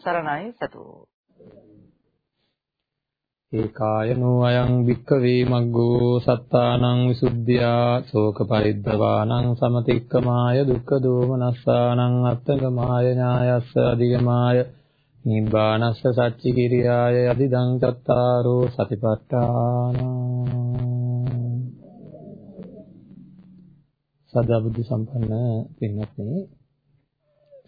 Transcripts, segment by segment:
සරණයි සතෝ. ඒකායනෝ අයං වික්කවේ මග්ගෝ සත්තානං විසුද්ධියා ශෝක පරිද්දවානං සමතික්කමාය දුක්ඛ දෝමනස්සානං අත්තගමාය ඥායස්ස අධිගමාය නිබ්බානස්ස සච්චි කිරියාය අදිදං චත්තාරෝ සතිපට්ඨාන. සදා බුද්ධ සම්පන්න පින්වත්නි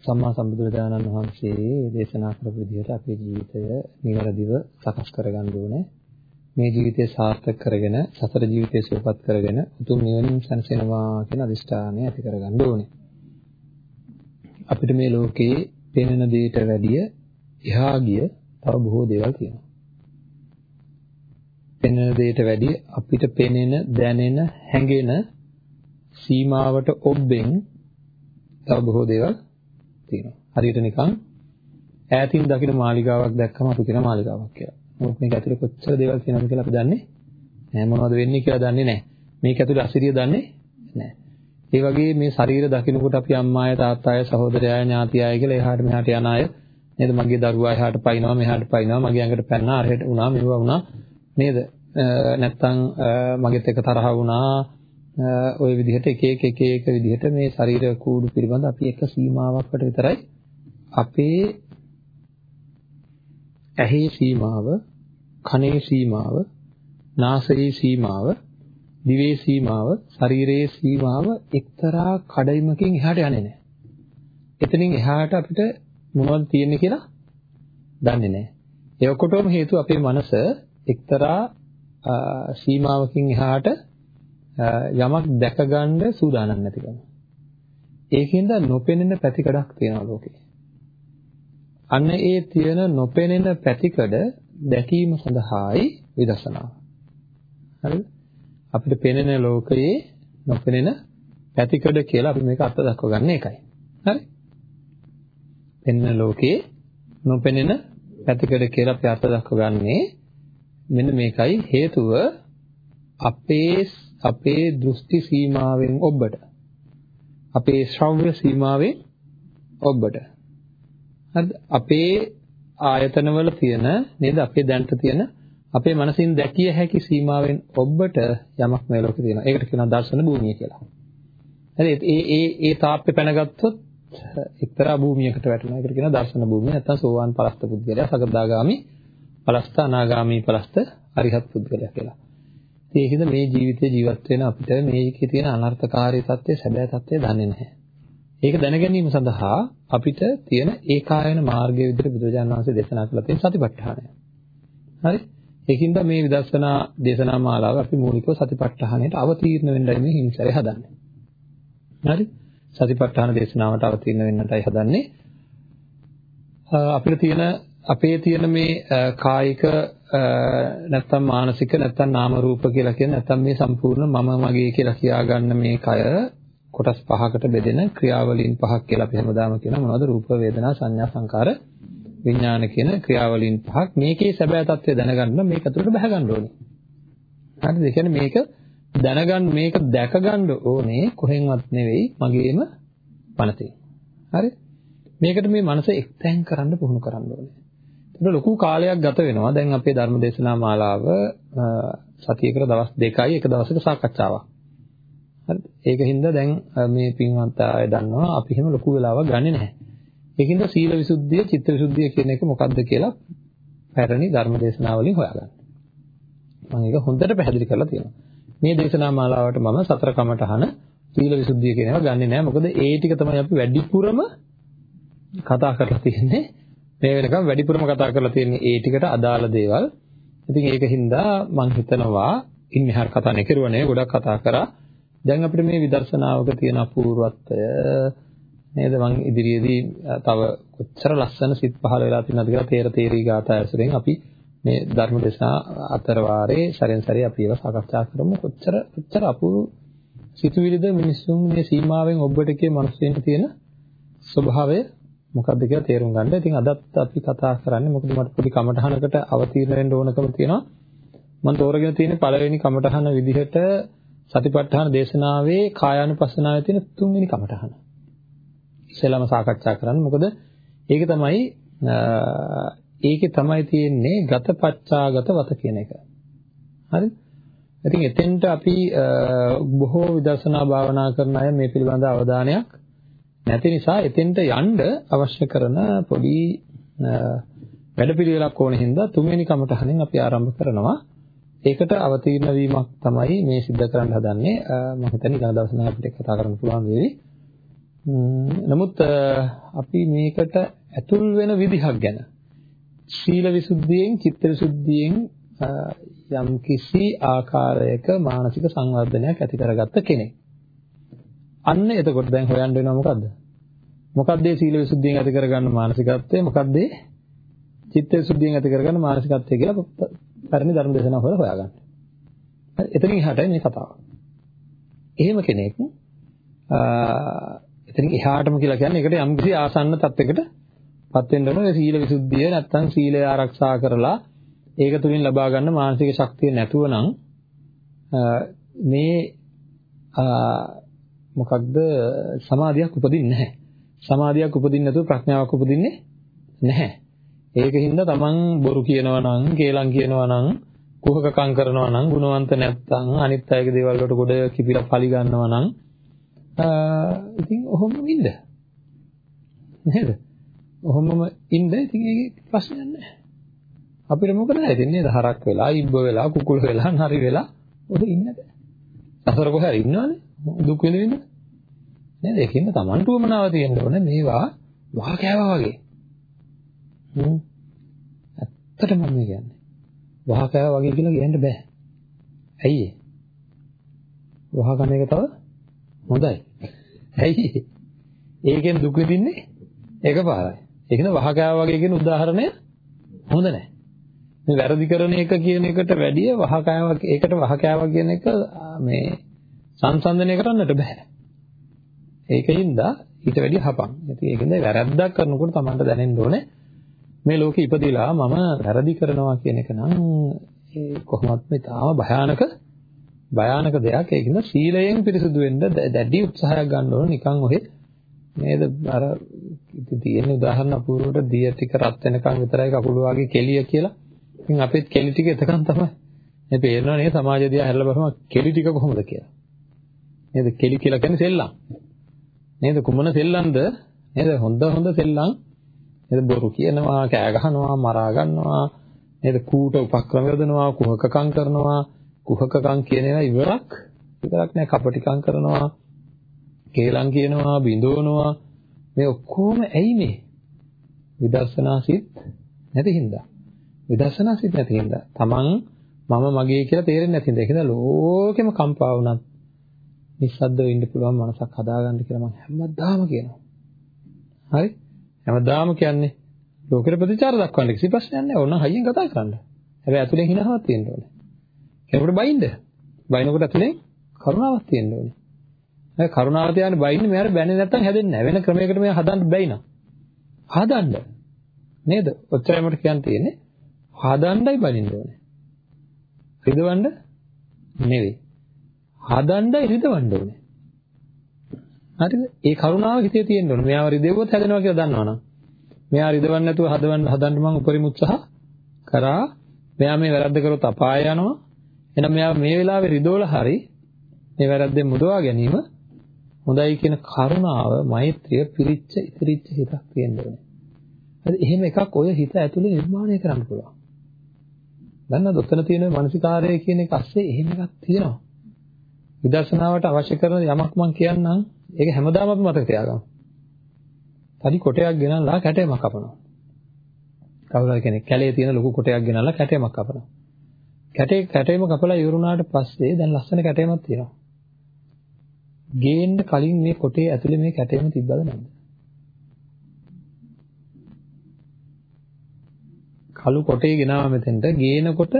සම්මා සම්බුදුරජාණන් වහන්සේ දේශනා කරපු විදිහට අපේ ජීවිතය නිවැරදිව සකස් කරගන්න ඕනේ. මේ ජීවිතය සාර්ථක කරගෙන සතර ජීවිතය සුවපත් කරගෙන උතුම් නිවනින් සැනසෙනවා කියන අදිෂ්ඨානය ඇති කරගන්න ඕනේ. අපිට මේ ලෝකේ පෙනෙන දෙයට වැඩිය එහා ගිය තව බොහෝ දේවල් තියෙනවා. පෙනෙන දෙයට වැඩිය අපිට පෙනෙන, දැනෙන, හැඟෙන සීමාවට ඔබෙන් තව බොහෝ දේවල් තියෙනවා. හරියට නිකන් ඈතින් දකින මාලිගාවක් දැක්කම අපි කියන මාලිගාවක් කියලා. මොකද මේක ඇතුලේ කොච්චර දේවල් තියෙනවද කියලා අපි දන්නේ නැහැ. මොනවද වෙන්නේ කියලා දන්නේ නැහැ. මේක ඇතුලේ අසිරිය දන්නේ නැහැ. ඒ වගේ මේ ශරීර දකිනකොට අපි අම්මාය තාත්තාය සහෝදරයය ඥාතියය කියලා එහාට මෙහාට යන අය නේද මගේ දරුවා එහාට පයින්නවා මෙහාට පයින්නවා මගේ ඇඟට පැන්නා අරහෙට වුණා මෙවුවා වුණා නේද නැත්තම් මගෙත් එක තරහ වුණා ওই විදිහට එක එක එක එක විදිහට මේ ශරීර කූඩු පිළිබඳ අපි එක සීමාවකට විතරයි අපේ ඇහි සීමාව, කනේ සීමාව, නාසයේ සීමාව, දිවේ සීමාව, ශරීරයේ සීමාව එක්තරා කඩයිමකින් එහාට යන්නේ නැහැ. එතනින් එහාට අපිට මොනවද තියෙන්නේ කියලා දන්නේ නැහැ. ඒ ඔක්කොටම හේතුව අපේ මනස එක්තරා සීමාවකින් එහාට යමක් දැකගන්න සූදානම් නැතිකම. ඒකෙන්ද නොපෙනෙන පැතිකඩක් තියෙනවා ලෝකේ. අන්න ඒ තියෙන නොපෙනෙන පැතිකඩ දැකීම සඳහායි විදර්ශනාව. හරිද? අපිට පෙනෙන ලෝකයේ නොපෙනෙන පැතිකඩ කියලා අපි මේක අර්ථ දක්වගන්න එකයි. හරි? පෙනෙන ලෝකයේ නොපෙනෙන පැතිකඩ කියලා අපි අර්ථ දක්වගන්නේ මෙන්න මේකයි හේතුව අපේ අපේ දෘෂ්ටි සීමාවෙන් ඔබට අපේ ශ්‍රව්‍ය සීමාවෙන් ඔබට හරිද අපේ ආයතනවල තියෙන නේද අපේ දැනට තියෙන අපේ මනසින් දැකිය හැකි සීමාවෙන් ඔබට යමක් මේ ලෝකේ තියෙනවා. ඒකට කියනවා දර්ශන භූමිය කියලා. හරි ඒ ඒ ඒ තාප්පේ පැනගත්තොත් එක්තරා භූමියකට වැටෙනවා. ඒකට කියනවා දර්ශන භූමිය. නැත්නම් සෝවාන් පරස්ත පුද්ගලයා, සකදාගාමි, පලස්ත අනාගාමි පලස්ත අරිහත් පුද්ගලයා කියලා. ඒකද මේ ජීවිතේ ජීවත් වෙන අපිට මේකේ තියෙන අනර්ථකාරී தත්ත්වය සැබෑ தත්ත්වය දන්නේ නැහැ. ඒක දැන ගැනීම සඳහා අපිට තියෙන ඒකායන මාර්ගය විදිහට බුදුරජාණන් වහන්සේ දේශනා කළ තියෙන සතිපට්ඨානය. හරි? ඒකින්ද මේ විදර්ශනා දේශනා මාලාව අපි මූලිකව සතිපට්ඨානයට අවතීර්ණ වෙන්නයි මේ හිංසරේ හදන්නේ. හරි? සතිපට්ඨාන දේශනාවට අවතීර්ණ වෙන්නටයි හදන්නේ. අපිට තියෙන අපේ තියෙන මේ කායික නැත්තම් මානසික නැත්තම් නාම රූප කියලා කියන නැත්තම් මේ සම්පූර්ණ මම මගේ කියලා කියාගන්න මේ කය කොටස් පහකට බෙදෙන ක්‍රියාවලීන් පහක් කියලා අපි හැමදාම කියනවා. මොනවද? රූප වේදනා සංඥා සංකාර විඥාන කියන ක්‍රියාවලීන් පහක්. මේකේ සැබෑ తත්වය දැනගන්න මේක අතුරට බහ ගන්න ඕනේ. හරිද? ඒ කියන්නේ මේක දැනගන්න මේක දැක ගන්න ඕනේ කොහෙන්වත් නෙවෙයි මගේම මනසේ. හරි මේකට මේ මනස එක්තැන් කරන්න පුහුණු කරන්න ඕනේ. ඒක ලොකු කාලයක් ගත වෙනවා. දැන් අපේ ධර්ම දේශනා මාලාව සතියකට දවස් දෙකයි එක දවසක සාකච්ඡාවක්. හරිද? ඒකින්ද දැන් මේ පින්වන්ත අය දන්නවා අපි එහෙම ලොකු වෙලාවක් ගන්නෙ නැහැ. ඒකින්ද සීල විසුද්ධිය, චිත්ත විසුද්ධිය කියන එක මොකක්ද කියලා පැරණි ධර්ම දේශනා වලින් හොයාගන්න. මම ඒක හොඳට පැහැදිලි කරලා තියෙනවා. මේ දේශනා මාලාවට මම සතර කමඨහන සීල විසුද්ධිය කියන ඒවා ගන්නෙ නැහැ. මොකද ඒ ටික තමයි අපි වැඩිපුරම කතා කරලා තියෙන්නේ. මේ වෙනකම් වැඩිපුරම කතා කරලා තියෙන්නේ ඒ ටිකට අදාළ දේවල්. ඉතින් ඒකින්ද මම හිතනවා ඉන් මෙහාට කතා නැකිරුවනේ ගොඩක් කතා කරා. දැන් අපිට මේ විදර්ශනාවක තියෙන අපූර්වත්වය නේද මම ඉදිරියේදී තව කොච්චර ලස්සන සිත් පහළ වෙලා තියෙනවද කියලා තේර තේරී ගාථා ඇසුරෙන් අපි මේ ධර්ම දේශනා අතර වාරේ සැරෙන් සැරේ අපි ඒවා සාකච්ඡා කරමු කොච්චර කොච්චර අපූර්ව සිතුවිලිද මිනිස්සුන් මේ සීමාවෙන් ඔබට කිය මිනිස්සුන්ට තියෙන ස්වභාවය මොකක්ද කියලා තේරුම් ගන්න. ඉතින් අදත් අපි කතා කරන්නේ මොකද මට පොඩි කමටහනකට අවතීර්ණ වෙන්න ඕනකම තියෙනවා. මම තෝරගෙන තියෙන පළවෙනි කමටහන විදිහට සතිපට්ඨාන දේශනාවේ කායානුපස්සනාවේ තියෙන තුන්වෙනි කමටහන. ඉස්සෙල්ලාම සාකච්ඡා කරන්න. මොකද ඒක තමයි ඒකේ තමයි තියෙන්නේ ගතපච්චාගත වත කියන එක. හරි? ඉතින් එතෙන්ට අපි බොහෝ විදර්ශනා භාවනා කරන අය මේ පිළිබඳ අවධානයක් නැති නිසා එතෙන්ට යන්න අවශ්‍ය කරන පොඩි වැඩපිළිවෙලක් ඕන හින්දා තුන්වෙනි කමටහනින් අපි ආරම්භ කරනවා. ඒකට අවතීර්ණ වීමක් තමයි මේ සිද්ධ කරන්න හදන්නේ. මම හිතන්නේ ඊළඟ දවසේ අපිට කතා කරන්න පුළුවන් වේවි. නමුත් අපි මේකට ඇතුල් වෙන විදිහක් ගැන ශීල විසුද්ධියෙන්, චිත්ත විසුද්ධියෙන් යම් කිසි ආකාරයක මානසික සංවර්ධනයක් ඇති කරගත්ත කෙනෙක්. අන්න එතකොට දැන් හොයන්න වෙනවා මොකද්ද? මොකද්ද මේ සීල විසුද්ධියෙන් ඇති කරගන්න මානසිකත්වය? මොකද්ද චිත්ත විසුද්ධියෙන් ඇති කරගන්න මානසිකත්වය කියලා පරිණි ධර්ම දේශනාව හොයලා හොයාගන්න. එතනින් එහාටයි මේ කතාව. එහෙම කෙනෙක් එතනින් එහාටම කියලා කියන්නේ ඒකට යම් කිසි ආසන්න තත්යකට පත් වෙන්න ඕනේ සීල විසුද්ධිය නැත්තම් සීලය ආරක්ෂා කරලා ඒක තුලින් ලබා ගන්න මානසික ශක්තිය නැතුව නම් මේ මොකක්ද සමාධියක් උපදින්නේ නැහැ. සමාධියක් උපදින්නේ නැතුව ප්‍රඥාවක් උපදින්නේ නැහැ. ඒකින්ද තමන් බොරු කියනවා නම්, කේලම් කියනවා නම්, කුහකකම් කරනවා නම්, ගුණවන්ත නැත්නම් අනිත් අයගේ දේවල් වලට ගොඩ කිපිලා පලි ගන්නවා නම් ඉතින් ඔහොම ඉන්න. නේද? ඔහොමම ඉන්න ඉතින් ඒකේ ප්‍රශ්නයක් නැහැ. අපිට මොකද හිතෙන්නේ හරක් වෙලා, ඉබ්බ වෙලා, කුකුල් වෙලා, නරි වෙලා ඔද ඉන්න බෑ. අසර කොහේ හරි ඉන්නවනේ. දුක් විඳින්න. නේද? ඒකින්ද Tamanට උමනාව තියෙන්න ඕනේ මේවා වහ කෑවා වගේ. හ්ම්. ඇත්තටම මම කියන්නේ. වහ කෑවා වගේ කියලා කියන්න බෑ. ඇයි ඒ? වහ කන එක තව හොඳයි. ඇයි ඒ? ඒකෙන් දුක් විඳින්නේ එකපාරයි. ඒකන වහ කෑවා වගේ කියන උදාහරණය හොඳ නැහැ. මේ වැරදි කරන එක කියන එකට වැඩිය වහකෑවක් ඒකට වහකෑවක් කියන එක මේ සංසන්දනය කරන්නට බෑ. ඒකින්ද ඊට වැඩිය හපන්. ඉතින් ඒකින්ද වැරද්දක් කරනකොට Tamanට දැනෙන්න ඕනේ මේ ලෝකෙ ඉපදිලා මම වැරදි කරනවා කියන එක නම් ඒ කොහොමත් මේ තාම භයානක භයානක දෙයක්. ඒකින්ද සීලයෙන් පිරිසුදු වෙන්න දැඩි උත්සාහයක් ගන්න ඕන නිකන් ඔහෙ නේද අර ඉතින් තියෙන උදාහරණ අපූර්වට දිය ටික රත් වෙනකන් විතරයි කකුල වගේ කෙලිය කියලා ඉතින් අපිත් කෙලි ටික එතකන් තමයි. මේ පේනවා නේද සමාජ දිහා හැරලා බලපුවම කෙලි ටික කොහොමද කියලා. නේද කෙලි කියලා කියන්නේ සෙල්ලම්. නේද කුමන සෙල්ලම්ද? නේද හොඳ හොඳ සෙල්ලම්. නේද බොරු කියනවා, කෑ ගහනවා, මරා ගන්නවා. නේද කූට උපක්‍රම යොදනවා, කුහකකම් කරනවා. කුහකකම් කියන ඒවා ඉවරක්. ඉවරක් නෑ කපටිකම් කරනවා. කේලම් කියනවා, බිඳවනවා. මේ ඔක්කොම ඇයි මේ? විදර්ශනා සිත් නැති හින්දා. විදර්ශනා සිත් නැති හින්දා. තමන් මම මගේ කියලා තේරෙන්නේ නැති හින්දා. ඒකද ලෝකෙම කම්පා වුණත් නිස්සද්දව ඉන්න පුළුවන් මනසක් හදාගන්න කියලා මම හැමදාම කියනවා. හරි? හැමදාම කියන්නේ ලෝකෙට ප්‍රතිචාර දක්වන්න කිසි ප්‍රශ්නයක් නැහැ. ඕන හයියෙන් කතා කරන්න. හැබැයි ඇතුලෙන් හිනහවක් තියෙන්න ඕනේ. කෙනෙකුට බයින්ද? බයිනකොට ඇතුලෙන් කරුණාවක් තියෙන්න ඕනේ. ඒ කරුණාව තියාගෙන බයින්නේ මෙයාට බැන්නේ නැත්තම් හැදෙන්නේ නැහැ. වෙන ක්‍රමයකට මෙයා හදන්න බැයි නා. හදන්න. නේද? ඔච්චරයි මට කියන්න තියෙන්නේ. හදන්නයි බනින්න ඕනේ. රිදවන්න නෙවෙයි. හදන්නයි රිදවන්න ඕනේ. හරිද? ඒ කරුණාව හිතේ තියෙන්න ඕනේ. මෙයාව රිදෙව්වොත් හැදෙනවා කියලා දන්නවනම්. මෙයා රිදවන්න නැතුව හදවන්න හදන්න මම උපරිම උත්සාහ කරා. මෙයා මේ වැරද්ද කරොත් අපාය යනවා. එහෙනම් මෙයා මේ වෙලාවේ රිදවලා හරි මේ වැරද්දෙන් මුදවා ගැනීම හොඳයි කියන කරුණාව, මෛත්‍රිය පිරිච්ච ඉතිරිච්ච හිතක් තියෙන්න ඕනේ. හරි එහෙම එකක් ඔය හිත ඇතුලේ නිර්මාණය කරන්න පුළුවන්. දන්නවද ඔතන තියෙන මානසිකාරය කියන එක අස්සේ එහෙම එකක් තියෙනවා. විදර්ශනාවට අවශ්‍ය කරන යමක් මම කියන්නම් ඒක හැමදාම අපි මතක තියාගමු. තනි කොටයක් ගෙනල්ලා කැටයමක් කපනවා. කවුරුහරි කෙනෙක් කැලේ තියෙන ලොකු කොටයක් ගෙනල්ලා කැටයමක් කපනවා. කැටේ කැටයම කපලා ඉවරුණාට පස්සේ දැන් ලස්සන කැටයමක් තියෙනවා. ගේන්න කලින් මේ කොටේ ඇතුලේ මේ කැටයම තිබ්බද නැද්ද? කළු කොටේ ගෙනාව මෙතෙන්ට ගේනකොට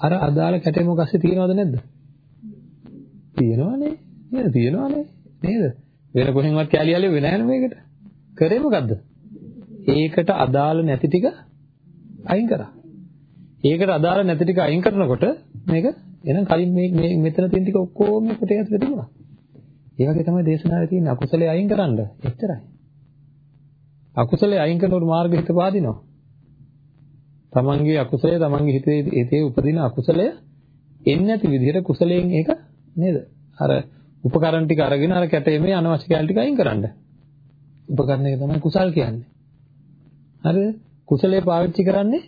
අර අදාළ කැටේ මොකක්සේ තියනවද නැද්ද? තියෙනවනේ. නේද? තියෙනවනේ. නේද? වෙන කොහෙන්වත් කැලිය ඇලෙ වෙන්නේ නැහැ මේකට. කරේ මොකද්ද? ඒකට අදාළ නැති ටික අයින් කරා. ඒකට අදාළ නැති ටික අයින් කරනකොට මේක එහෙනම් කලින් මේ මේ මෙතන තියෙන ටික ඔක්කොම කොටේ ඇතුලේ තිබුණා. ඒ වගේ තමයි දේශනාවේ තියෙන අකුසලයේ අයින් කරන්න. එච්චරයි. අකුසලයේ අයින් කරනකොට මාර්ග හිත පාදිනවා. තමන්ගේ අකුසලය තමන්ගේ හිතේ හිතේ උපදින අකුසලය එන්නේ නැති විදිහට කුසලයෙන් ඒක නේද? අර උපකරණ ටික අරගෙන අර කැටේමේ අනවශ්‍ය කැලි ටික අයින් කරන්න. උපකරණ එක තමයි කුසල් කියන්නේ. හරිද? කුසලයේ පාවිච්චි කරන්නේ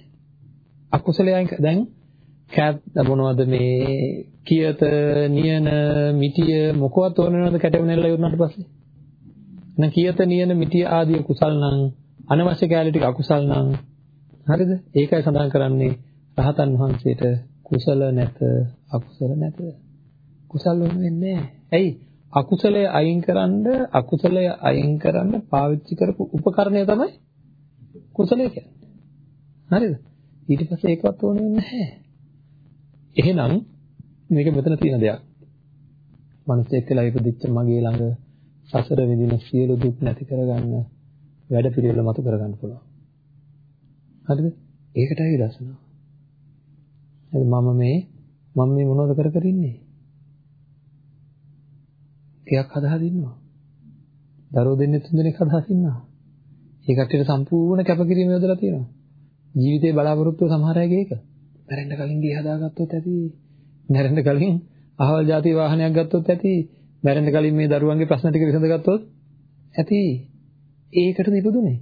අකුසලයේ අයින් දැන් කැත් මොනවද මේ කියත නියන මිටිය මොකවත් ඕන වෙනවද කැටේම නෙල්ලා ඉවරනට පස්සේ? එහෙනම් කියත නියන මිටිය ආදී කුසල් නම් අනවශ්‍ය කැලි ටික අකුසල් නම් හරිද? ඒකයි සඳහන් කරන්නේ රහතන් වහන්සේට කුසල නැත අකුසල නැත. කුසල් වෙන්නේ නැහැ. ඇයි? අකුසලය අයින් කරන්න අකුසලය අයින් කරන්න පාවිච්චි කරපු උපකරණය තමයි කුසලය කියන්නේ. හරිද? ඊට පස්සේ ඒකවත් ඕනේ නැහැ. එහෙනම් මේක මෙතන තියෙන දෙයක්. මනසෙක් කියලා ඉපදිච්ච මගේ ළඟ සසර විඳින සියලු දුක් නැති කරගන්න වැඩ පිළිවෙල මතු කරගන්න පුළුවන්. හරිද? ඒකටයි විදර්ශනාව. හරි මම මේ මම මේ මොනවද කර කර ඉන්නේ? ටිකක් හදා දින්නවා. දරුවෝ දෙන්නේ තුන් දෙනෙක් හදා දින්නවා. ඒ කට්ටියට සම්පූර්ණ කැපකිරීම යොදලා තියෙනවා. ජීවිතේ බලාපොරොත්තු සමහර අයගේ ඒක. මැරෙන්න කලින් ගේ හදාගත්තොත් ඇති. මැරෙන්න කලින් අහවල් ಜಾති වාහනයක් ගත්තොත් ඇති. මැරෙන්න කලින් මේ දරුවන්ගේ ප්‍රශ්න ටික විසඳගත්තොත් ඇති. ඒකටද ඉපදුනේ.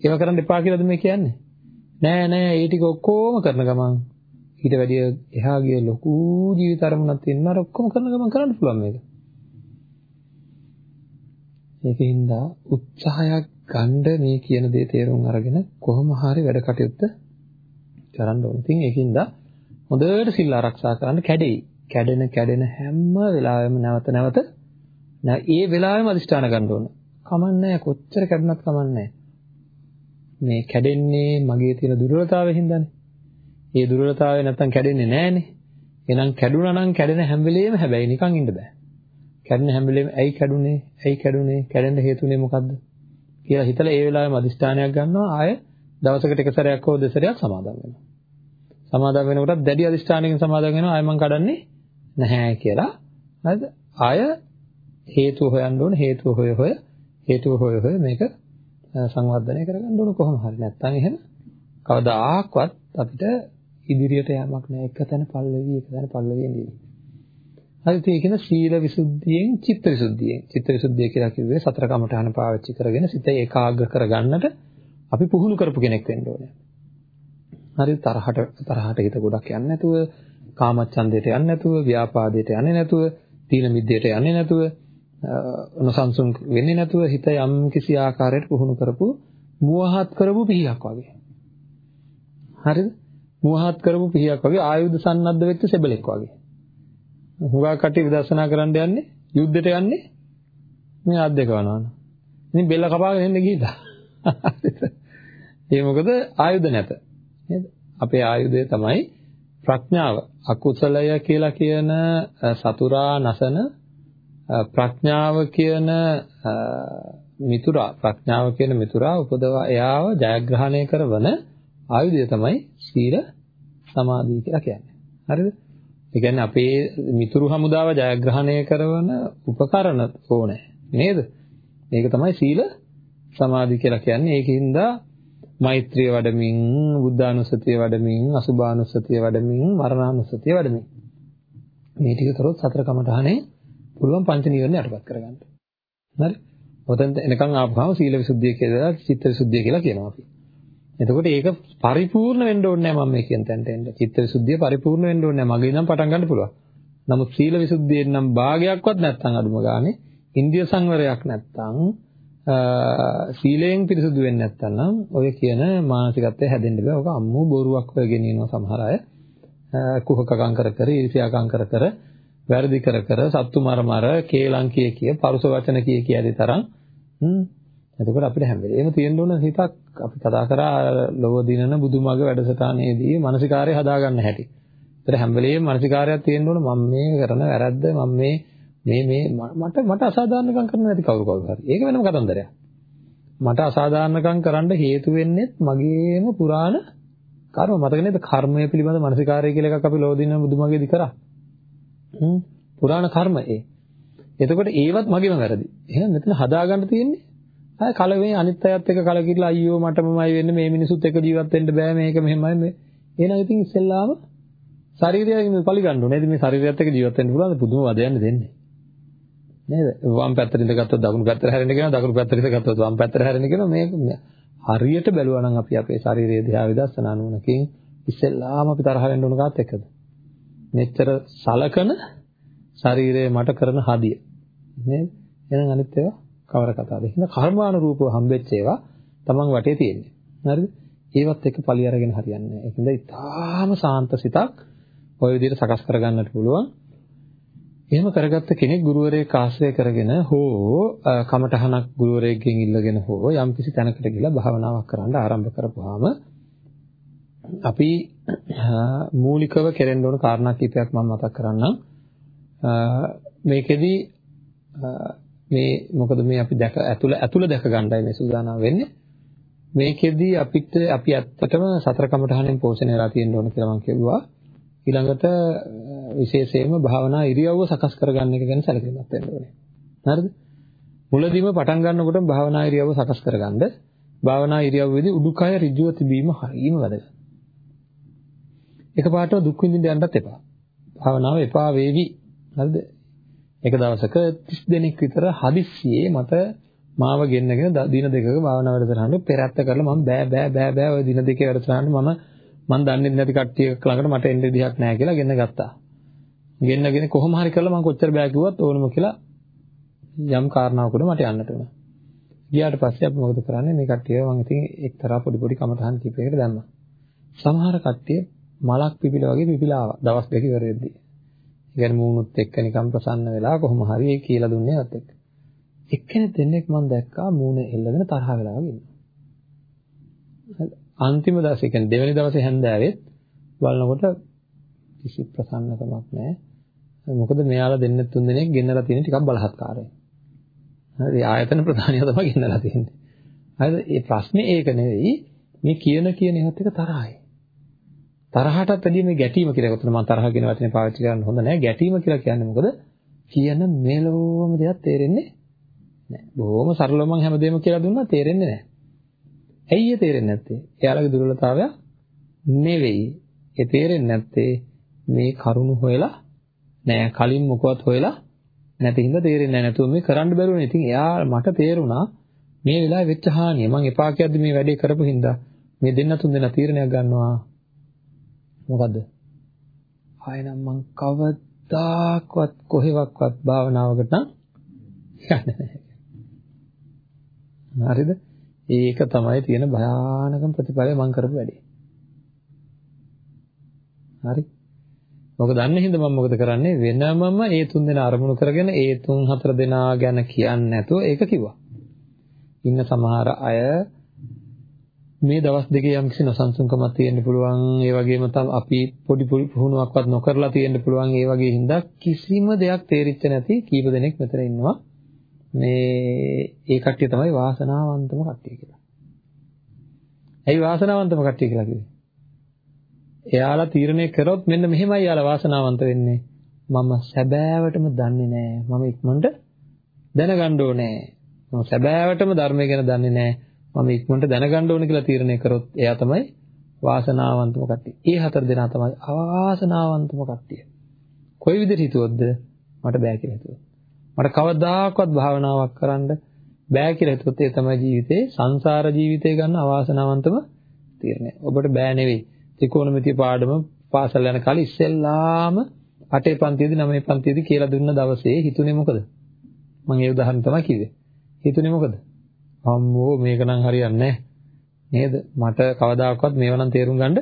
ඒව කරන්න එපා කියලාද මේ කියන්නේ? නෑ නෑ ඒ ටික ඔක්කොම කරන ගමන් ඊට වැඩිය එහා ගිය ලොකු ජීවිත අරමුණක් තියෙනවා. අර ඔක්කොම කරන ගමන් කරන්න පුළුවන් මේක. ඒකින්ද උත්සාහයක් ගන්න මේ කියන දේ තේරුම් අරගෙන කොහොම හරි වැඩ කටයුත්ත කරන්න ඕනේ. ඉතින් ඒකින්ද හොඳට සිල් ආරක්ෂා කරන්න කැඩෙයි. කැඩෙන කැඩෙන හැම වෙලාවෙම නැවත නැවත ඒ වෙලාවෙම අදිෂ්ඨාන ගන්න ඕන. කමන්නේ කොච්චර කැඩුණත් කමන්නේ මේ කැඩෙන්නේ මගේ තියෙන දුර්වලතාවයෙන් හින්දානේ. ඒ දුර්වලතාවය නැත්තම් කැඩෙන්නේ නැහනේ. එහෙනම් කැඩුනා නම් කැඩෙන හැම වෙලෙම හැබැයි නිකන් ඉන්න බෑ. කැඩෙන හැම වෙලෙම ඇයි කැඩුනේ? ඇයි කැඩුනේ? කැඩෙන්න හේතුනේ මොකද්ද? කියලා හිතලා ඒ වෙලාවෙම අදිස්ථානයක් ගන්නවා ආය දවසකට එක සැරයක් හෝ දෙසරයක් සමාදන් වෙනවා. සමාදන් වෙනකොටත් දැඩි අදිස්ථානයකින් සමාදන් වෙනවා ආය මං කඩන්නේ නැහැ කියලා. හරිද? ආය හේතුව හොයන්න ඕන හේතුව හොය හොය හේතුව හොය හොය මේක සංවර්ධනය කරගන්න ඕන කොහොම හරි නැත්නම් එහෙම කවදාකවත් අපිට ඉදිරියට යamak නෑ එක තැන පල්ලෙවි එක තැන පල්ලෙවි ඉඳී. හරිද ඒ කියන සීල විසුද්ධියෙන් චිත්ත විසුද්ධියෙන් චිත්ත විසුද්ධිය කියලා කිව්වේ සතර කමඨාන පාවිච්චි කරගෙන සිත ඒකාග්‍ර කරගන්නට අපි පුහුණු කරපු කෙනෙක් වෙන්න ඕනේ. හරි තරහට තරහට හිත ගොඩක් යන්නේ නැතුව කාමච්ඡන්දයට යන්නේ නැතුව ව්‍යාපාදයට යන්නේ නැතුව තීන මිද්දයට යන්නේ නැතුව නොසන්සුන් වෙන්නේ නැතුව හිත යම් කිසි ආකාරයකට පුහුණු කරපු මුවහත් කරපු පිහියක් වගේ. හරිද? මුවහත් කරපු පිහියක් වගේ ආයුධ සන්නද්ධ වෙච්ච සෙබලෙක් වගේ. හුඟා කටි විදර්ශනා කරන්න යන්නේ යුද්ධයට යන්නේ මේ අත් දෙක වනවන. ඉතින් බෙල්ල කපාගෙන එන්න ගිහිල්ලා. ඒ මොකද ආයුධ නැත. නේද? අපේ ආයුධය තමයි ප්‍රඥාව. අකුසලය කියලා කියන සතුරා නසන ප්‍රඥාව කියන මිතුරා ප්‍රඥාව කියන මිතුරා උපදවා එයාව ජයග්‍රහණය කරවන ආයුධය තමයි සීල සමාධිය කියලා කියන්නේ. හරිද? ඒ කියන්නේ අපේ මිතුරු හමුදාව ජයග්‍රහණය කරන උපකරණ ඕනේ නේද? මේක තමයි සීල සමාධි කියලා කියන්නේ. ඒකින්ද මෛත්‍රිය වඩමින්, බුද්ධානුස්සතිය වඩමින්, අසුභානුස්සතිය වඩමින්, මරණානුස්සතිය වඩමින්. මේ ටික කරොත් සතර කමඨහනේ පුළුවන් පංච නීවරණ යටපත් කරගන්න. හරි? ඔතෙන් එනකන් ආපුවම සීල විසුද්ධිය කියලා, චිත්ත විසුද්ධිය කියලා කියනවා අපි. එතකොට ඒක පරිපූර්ණ වෙන්න ඕනේ නැහැ මම මේ කියන තැනට එන්න. චිත්ත විසුද්ධිය පරිපූර්ණ වෙන්න ඕනේ නැහැ. මගේ ඉඳන් පටන් ගන්න පුළුවන්. නමුත් සීල විසුද්ධියෙන් නම් භාගයක්වත් නැත්නම් අඩුම ගානේ ඉන්දිය සංවරයක් නැත්නම් සීලයෙන් පිරිසුදු වෙන්නේ නැත්නම් ඔය කියන මානසිකත්වය හැදෙන්න බෑ. ඔක අම්මු බොරුවක් වෙගෙන ඉනවා සමහර අය. කුහකකම් කර කර, ඊර්ෂ්‍යාකම් කර කර, වැරදි කර කර, සත්තු මර මර, කේලම් කිය කිය, පරුස වචන කිය කිය ඇති තරම් එතකොට අපිට හැම වෙලේම තියෙන්න ඕන හිතක් අපි කතා කරා ලොව දිනන බුදුමග වැඩසටහනේදී මානසිකාරය හදාගන්න හැටි. ඒතර හැම වෙලේම මානසිකාරයක් තියෙන්න ඕන මම මේ කරන වැරද්ද මම මේ මේ මේ මට මට අසාධාරණකම් කරන්න නැති කවුරු කවුරු හරි. ඒක වෙනම කතන්දරයක්. මට අසාධාරණකම් කරන්න හේතු වෙන්නේ මගේම පුරාණ කර්ම මතක නේද කර්මය පිළිබඳ මානසිකාරය කියලා එකක් අපි ලොව දිනන බුදුමගේදී කරා. හ්ම් පුරාණ කර්ම ඒ. එතකොට ඒවත් මගේම වැරදි. එහෙනම් මෙතන හදාගන්න තියෙන්නේ අය කලවේ අනිත් අයත් එක්ක කලකිරලා අයියෝ මටමමයි වෙන්නේ මේ මිනිසුත් එක්ක ජීවත් වෙන්න බෑ මේක මෙහෙමයි මේ එහෙනම් ඉතින් ඉස්සෙල්ලාම ශරීරයෙන් පරිගන්න ඕනේ. නේද මේ ශරීරයත් එක්ක ජීවත් වෙන්න පුළුවන් පුදුම වදයන් දෙන්නේ. නේද? වම් පැත්තට ඉඳගත්තොත් දකුණු පැත්තට හැරෙන්න කියනවා දකුණු පැත්තට ඉඳගත්තොත් වම් පැත්තට හැරෙන්න කියනවා මේක හරියට බැලුවා නම් අපි අපේ ශරීරයේ දිහා විදර්ශනා නුවණකින් ඉස්සෙල්ලාම අපි තරහ වෙන්න ඕන කාත් එක්කද? මෙච්චර සලකන ශරීරය මට කරන හදිය. නේද? එහෙනම් අනිත් ඒවා කවර කතාවද? එහෙනම් කර්මානුරූපව හම්බෙච්ච ඒවා තමන් වටේ තියෙන්නේ. හරිද? ඒවත් එක්ක පලි අරගෙන හරියන්නේ නැහැ. ඒකෙන්ද ඉතාම සාන්ත සිතක් ওই විදිහට සකස් කරගන්නට පුළුවන්. එහෙම කරගත්ත කෙනෙක් ගුරුවරයෙක් ආශ්‍රය කරගෙන හෝ කමඨහනක් ගුරුවරයෙක්ගෙන් ඉල්ලගෙන හෝ යම්කිසි තැනකට ගිහිලා භාවනාවක් කරන්න ආරම්භ කරපුවාම අපි මූලිකව කෙරෙන්න ඕන කාරණා කිහිපයක් මම මතක් කරන්නම්. මේකෙදි මේ මොකද මේ අපි දැක ඇතුළ ඇතුළ දැක ගන්නයි මේ සූදානම් වෙන්නේ. මේකෙදි අපිට අපි ඇත්තටම සතර කමඨහනෙන් පෝෂණය වෙලා තියෙන්න ඕන කියලා මම කිව්වා. ඊළඟට විශේෂයෙන්ම භාවනා ඉරියව්ව සකස් කරගන්න එක ගැන සැලකිලිමත් වෙන්න ඕනේ. හරිද? මුලදීම පටන් ගන්නකොට භාවනා ඉරියව්ව සකස් කරගන්න භාවනා ඉරියව්වේදී උඩුකය ඍජුව තිබීම හරියම වැදගත්. එකපාරට දුක් විඳින්න යන්නත් එපා. භාවනාව එපා වේවි. හරිද? එක දවසක 30 දෙනෙක් විතර හදිස්සියේ මට මාව ගෙන්නගෙන දින දෙකක භාවනා වැඩසටහන පෙරත්ත කරලා මම බෑ බෑ බෑ බෑ ওই දින දෙකේ වැඩසටහන මම මම දන්නේ නැති කට්ටියක් ළඟට මට එන්න විදිහක් නැහැ කියලා ගෙන්න ගත්තා. ගෙන්නගෙන කොහොම හරි කරලා මම කොච්චර බෑ කිව්වත් ඕනම කියලා යම් කාරණාවකට මට යන්නට උනා. ගියාට පස්සේ අපි මොකද කරන්නේ මේ කට්ටිය මම ඉතින් එක්තරා පොඩි පොඩි කමටහන් කීපයකට දැම්මා. සමහර කට්ටිය මලක් පිපිල වගේ පිපිලා ආවා දවස් දෙක ඉවර වෙද්දී. ඉගෙන මූණුත් එක්ක නිකන් ප්‍රසන්න වෙලා කොහොම හරි ඒ කියලා දුන්නේ නැත් එක්ක. එක්කෙනෙක් දෙන්නෙක් මම දැක්කා මූණ එල්ලගෙන තරහ වෙලා වගේ ඉන්නවා. අන්තිම දවසේ කියන්නේ දෙවෙනි දවසේ හැන්දෑවෙත් බලනකොට කිසි ප්‍රසන්නකමක් නැහැ. මොකද මෙයාලා දෙන්න තුන් දෙනෙක් ගෙන්නලා තියෙන ටිකක් බලහත්කාරයි. හරි ආයතන ප්‍රධානියා තමයි ගෙන්නලා තියෙන්නේ. හරිද? මේ ප්‍රශ්නේ ඒක නෙවෙයි. මේ කියන කියන එකත් එක තරහයි. තරහටත් වැඩිය මේ ගැටීම කියලා එකතන මම තරහ කියන වචනේ පාවිච්චි කරන්න හොඳ නැහැ. ගැටීම කියලා කියන්නේ මොකද? කියන මෙලොවම දෙයක් තේරෙන්නේ නැහැ. බොහොම සරලව මම හැමදේම කියලා දුන්නා තේරෙන්නේ නැහැ. ඇයි ඒ තේරෙන්නේ නැත්තේ? එයාලගේ දුර්වලතාවය නෙවෙයි. ඒ තේරෙන්නේ නැත්තේ මේ කරුණු හොයලා නෑ කලින් මොකවත් හොයලා නැති හින්දා තේරෙන්නේ නැහැ නැතුව මේ කරන්න බැරුණේ. ඉතින් එයා මට තේරුණා මේ වෙලාවේ වෙච්ච හානිය මම එපා කියද්දි මේ වැඩේ කරපු හින්දා මේ දෙන්න තුන් දෙනා තීරණයක් ගන්නවා. මොකද්ද? ආයෙනම් මං කවදාක්වත් කොහෙවත් භාවනාවකට නම් යන්නේ නැහැ. හරිද? ඒක තමයි තියෙන භයානකම ප්‍රතිඵලය මම කරපු වැඩේ. හරි. මොකද දන්නේ හින්දා මම මොකද කරන්නේ වෙනමම ඒ තුන් දෙනා අරමුණු කරගෙන ඒ තුන් හතර දෙනා ගැන කියන්නේ නැතුව ඒක කිව්වා. ඉන්න සමහර අය මේ දවස් දෙකේ යම් කිසි නොසන්සුන්කමක් තියෙන්න පුළුවන් ඒ වගේම තමයි අපි පොඩි පොඩි පුහුණුවක්වත් නොකරලා තියෙන්න පුළුවන් ඒ වගේ හින්දා කිසිම දෙයක් තේරිච්ච නැති කීප දෙනෙක් මෙතන ඉන්නවා මේ ඒ කට්ටිය තමයි වාසනාවන්තම කට්ටිය කියලා. ඇයි වාසනාවන්තම කට්ටිය කියලා කිව්වේ? එයාලා තීරණය කරොත් මෙන්න මෙහෙමයි එයාලා වාසනාවන්ත වෙන්නේ. මම සැබෑවටම දන්නේ නැහැ. මම ඉක්මනට දැනගන්න ඕනේ. මම සැබෑවටම ධර්මය ගැන දන්නේ නැහැ. මම ඉක්මනට දැනගන්න ඕනේ කියලා තීරණය කරොත් එයා තමයි වාසනාවන්තම කට්ටිය. ඒ හතර දෙනා තමයි අවාසනාවන්තම කට්ටිය. කොයි විදිහට හිතුවොත්ද මට බෑ කියලා හිතුවා. මට කවදාකවත් භාවනාවක් කරන්න බෑ කියලා හිතුවොත් ඒ තමයි ජීවිතේ සංසාර ජීවිතේ ගන්න අවාසනාවන්තම තීරණය. ඔබට බෑ නෙවෙයි. ත්‍රිකෝණමිතිය පාඩම පාසල් යන කාලේ ඉස්සෙල්ලාම අටේ පන්තියේදී නවයේ පන්තියේදී කියලා දුන්න දවසේ හිතුනේ මොකද? මම ඒ උදාහරණ තමයි කිව්වේ. හිතුනේ මොකද? අම්මෝ මේක නම් හරියන්නේ නේද? මට කවදාකවත් මේව නම් තේරුම් ගන්න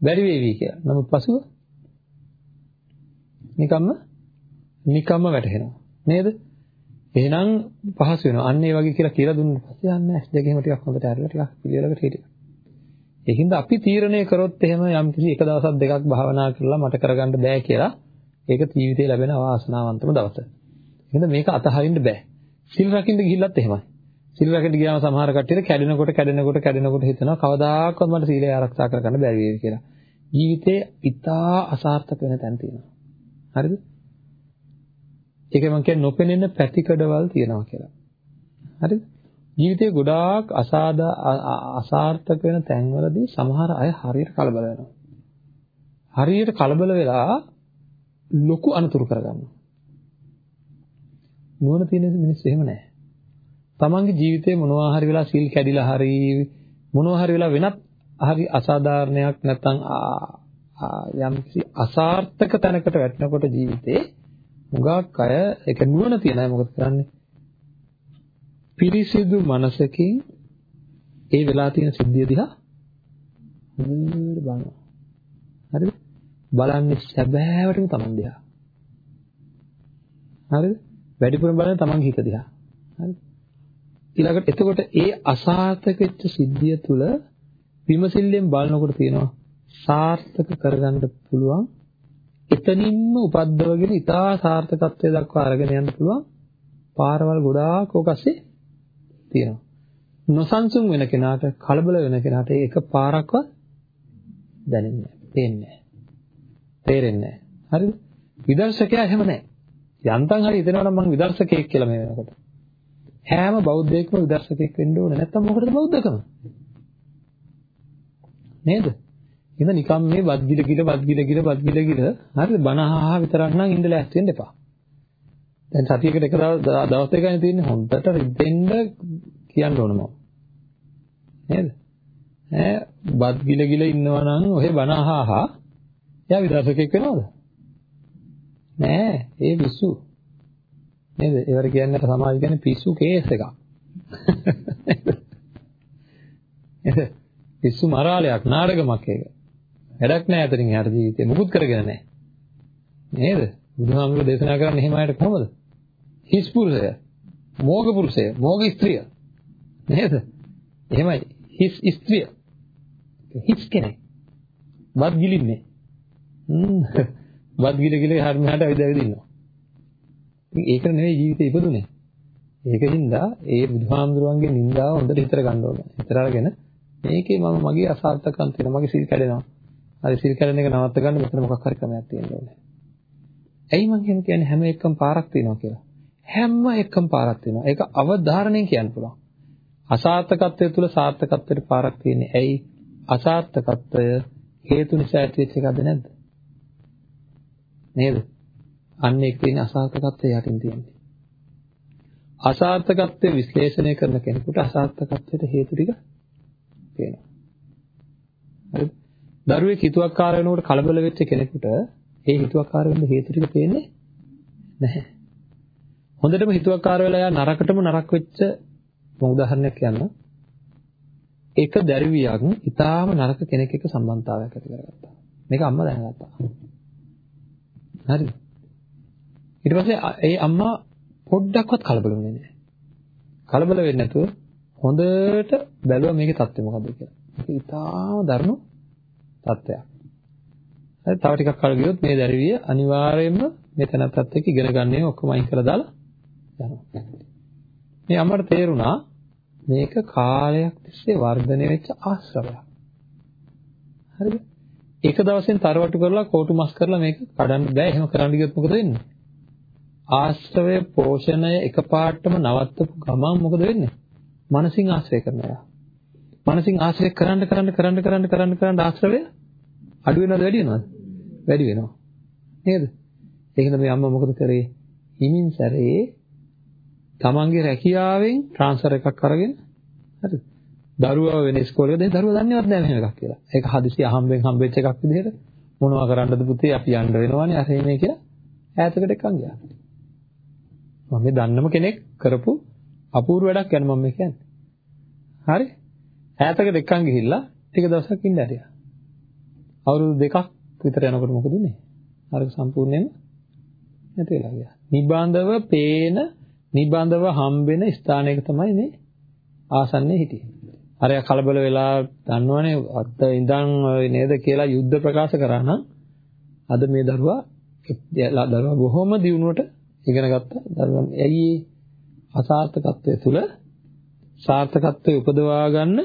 බැරි වේවි කියලා. නමුත් පසුව නිකම්ම නිකම්ම වැටහෙනවා. නේද? එහෙනම් පහසු වෙනවා. අන්න ඒ වගේ කියලා කියලා දුන්නා පස්සේ යන්න ඇස් දෙකේම ටිකක් හොඳට අරලා ටිකක් පිළිවෙලකට හිටියා. ඒකින්ද අපි තීරණය කරොත් එහෙම යම් කිසි එක දවසක් දෙකක් භාවනා කරලා මට කරගන්න බෑ කියලා ඒක ජීවිතේ ලැබෙන අවාසනාවන්තම දවස. එහෙනම් මේක අතහරින්න බෑ. සිල් රකින්න ගිහිල්ලත් එහෙමයි. සිල් රැකෙන්න ගියාම සමහර කට්ටියට කැඩෙනකොට කැඩෙනකොට කැඩෙනකොට හිතනවා කවදාකවත් මට සීලය ආරක්ෂා කරගන්න බැරි වේවි කියලා. ජීවිතේ ඉතා අසාර්ථක වෙන තැන් තියෙනවා. හරිද? ඒක මම කියන්නේ නොපෙනෙන පැතිකඩවල් තියෙනවා කියලා. හරිද? ජීවිතේ ගොඩාක් අසාදා අසාර්ථක වෙන තැන්වලදී සමහර අය හරියට කලබල වෙනවා. හරියට කලබල වෙලා ලොකු අනතුරු කරගන්නවා. නුවණ තියෙන මිනිස්සු එහෙම නැහැ. තමන්ගේ ජීවිතේ මොනවා හරි වෙලා සීල් කැඩිලා හරි මොනවා හරි වෙලා වෙනත් හරි අසාධාරණයක් නැත්නම් යම් කිසි අසාර්ථක තැනකට වැටෙනකොට ජීවිතේ මුගක් අය ඒක නුවණ තියන අය මොකද කරන්නේ? පිරිසිදු මනසකින් ඒ වෙලා තියෙන සිද්ධිය දිහා හොඳට බලනවා. හරිද? බලන්නේ සැබෑවටම Taman දිහා. හරිද? වැඩිපුරම බලන්නේ Taman හිත දිහා. හරිද? ඊළඟට එතකොට ඒ අසාර්ථක වෙච්ච සිද්ධිය තුළ විමසිල්ලෙන් බලනකොට තියෙනවා සාර්ථක කරගන්න පුළුවන් එතනින්ම උපද්දවගෙන ඉතා සාර්ථකත්වයට දක්වා අරගෙන යන්න පුළුවන් පාරවල් ගොඩාක් ඕකස්සේ තියෙනවා. නොසන්සුන් වෙන කෙනාට කලබල වෙන කෙනාට ඒක පාරක්වත් දැනෙන්නේ නැහැ. පේන්නේ නැහැ. තේරෙන්නේ නැහැ. හරිද? විදර්ශකයා එහෙම නැහැ. යන්තම් හරි හිතනවා නම් මම විදර්ශකයෙක් කියලා මේ වෙනකොට. හැම බෞද්ධයෙක්ම විදර්ශකයෙක් වෙන්න ඕනේ. නැත්තම් මොකටද බෞද්ධකම? නේද? එහෙනම් නිකම් මේ වද්ගිල ගිල වද්ගිල ගිල වද්ගිල ගිල හරිද? බණ අහා විතරක් නම් ඉඳලා ඇස් වෙන්න එපා. දැන් සතියකට එක දවස් දෙකයි තියෙන්නේ හොඳට රිද්දෙන්න කියන්න ඕන මම. නේද? ඈ බත් ගිල ගිල ඉන්නවා නම් ඔහෙ බණ අහා එයා විදර්ශකෙක් වෙනවද? නෑ, ඒ පිස්සු. නේද? ඒවට කියන්නේ සමාජ කියන්නේ පිස්සු කේස් එකක්. පිස්සු මරාලයක් නාඩගමක් ඒක. වැඩක් නෑ අතරින් එහාට ජීවිතේ මුකුත් කරගෙන නෑ. නේද? බුදුහාමුදුරුවෝ දේශනා කරන්නේ එහෙම අයට කොහොමද? හිස් පුරුෂය, මෝග පුරුෂය, මෝග ස්ත්‍රිය. නේද? එහෙමයි. හිස් ස්ත්‍රිය. හිස් කෙනෙක්. බත් ගිලින්නේ. බත් ගිල ගිල හරියට මෙහාට ඇවිද ඇවිද ඉන්නවා. ඉතින් ඒක නෙවෙයි ජීවිතේ ඉපදුනේ. ඒකින්ද ඒ බුදුහාමුදුරුවන්ගේ නින්දාව හොඳට හිතර ගන්න ඕනේ. හිතර අරගෙන මේකේ මම මගේ අසාර්ථකම් තියෙනවා. මගේ සිල් කැඩෙනවා. හරි සිල් කැඩෙන එක නවත්ත ගන්න මෙතන මොකක් හරි ක්‍රමයක් තියෙන්න ඕනේ. ඇයි මම කියන්නේ හැම එකම පාරක් තියෙනවා කියලා. හැම එකම පාරක් තියෙනවා. ඒක අවධාරණයෙන් කියන්න පුළුවන්. අසාර්ථකත්වය තුළ සාර්ථකත්වයට පාරක් තියෙන්නේ. ඇයි? අසාර්ථකත්වය හේතු නිසා ඇතිවෙච්ච එකක්ද නැද්ද? නේද? අන්න ඒක තියෙන අසාර්ථකත්වය යටින් තියෙන්නේ. අසාර්ථකත්වය විශ්ලේෂණය කරන කෙනෙකුට අසාර්ථකත්වයට හේතු ටික පේනවා. හරිද? දරුවෙක් හිතුවක්කාර වෙනකොට කලබල වෙච්ච කෙනෙකුට ඒ හිතුවක්කාර වෙන්න හේතු ටික පේන්නේ නැහැ. හොඳටම හිතුවක්කාර වෙලා යා නරකටම නරක වෙච්ච උදාහරණයක් කියන්න. එක දරුවියක් ඊටාම නරක කෙනෙක් එක්ක සම්බන්ධතාවයක් ඇති කරගත්තා. මේක අම්මා දැනගත්තා. හරිද? ඊට පස්සේ ඒ අම්මා පොඩ්ඩක්වත් කලබල වෙන්නේ නැහැ. කලබල වෙන්නේ නැතුව හොඳට බැලුවා මේකේ தත්ත්වය මොකද්ද කියලා. ඒක ඉතාම දරුණු தත්ත්වයක්. හරි තව ටිකක් කල් ගියොත් මේ දරුවිය අනිවාර්යයෙන්ම මේ තැනත් එක්ක ඉගෙන ගන්නේ ඔක්කොම අයින් කරලා දාලා යනවා. මේ අම්මට තේරුණා මේක කාලයක් තිස්සේ වර්ධනය වෙච්ච ආශ්‍රවයක්. හරිද? එක දවසෙන් තරවටු කරලා කෝටු මස් කරලා මේක කඩන්න බෑ. එහෙම කරන්න ගියොත් මොකද වෙන්නේ? ආශ්‍රවය පෝෂණය එකපාරටම නවත්තපු ගමන් මොකද වෙන්නේ? මනසින් ආශ්‍රය කරනවා. මනසින් ආශ්‍රය කරන්න කරන්න කරන්න කරන්න කරන්න කරන්න ආශ්‍රවය අඩු වෙනවද වැඩි වෙනවද? වැඩි වෙනවා. නේද? ඒකද මේ අම්මා මොකද කරේ? හිමින් සැරේ තමන්ගේ රැකියාවෙන් ට්‍රාන්ස්ෆර් එකක් අරගෙන හරිද? දරුවා වෙන ඉස්කෝලේ දැන් දරුවා දන්නේවත් නැහැ මෙහෙම එකක් කියලා. ඒක හදිසි අහම්බෙන් හම්බෙච්ච එකක් විදිහට මොනවා කරන්නද පුතේ අපි යන්න වෙනවනේ අර එන්නේ කියලා ඈතකට එක්කන් ගියා. මම මේ දන්නම කෙනෙක් කරපු අපූර්ව වැඩක් යන මම කියන්නේ. හරි? ඈතකට එක්කන් ගිහිල්ලා ටික දවසක් ඉඳ ඇරියා. අවුරුදු දෙකක් විතර යනකොට මොකද උනේ? අර සම්පූර්ණයෙන්ම නැති වෙලා ගියා. නිබඳව පේන නිබඳව හම්බෙන ස්ථානයක තමයි මේ ආසන්නේ හිටියේ. අර කලබල වෙලා දන්නවනේ අත් ඉඳන් නේද කියලා යුද්ධ ප්‍රකාශ කරා නම් අද මේ දරුවා දරුවා බොහොම දියුණුවට ඉගෙන ගත්තා. දරුවා ඇයි අසාර්ථකත්වයේ තුල සාර්ථකත්වයේ උපදවා ගන්න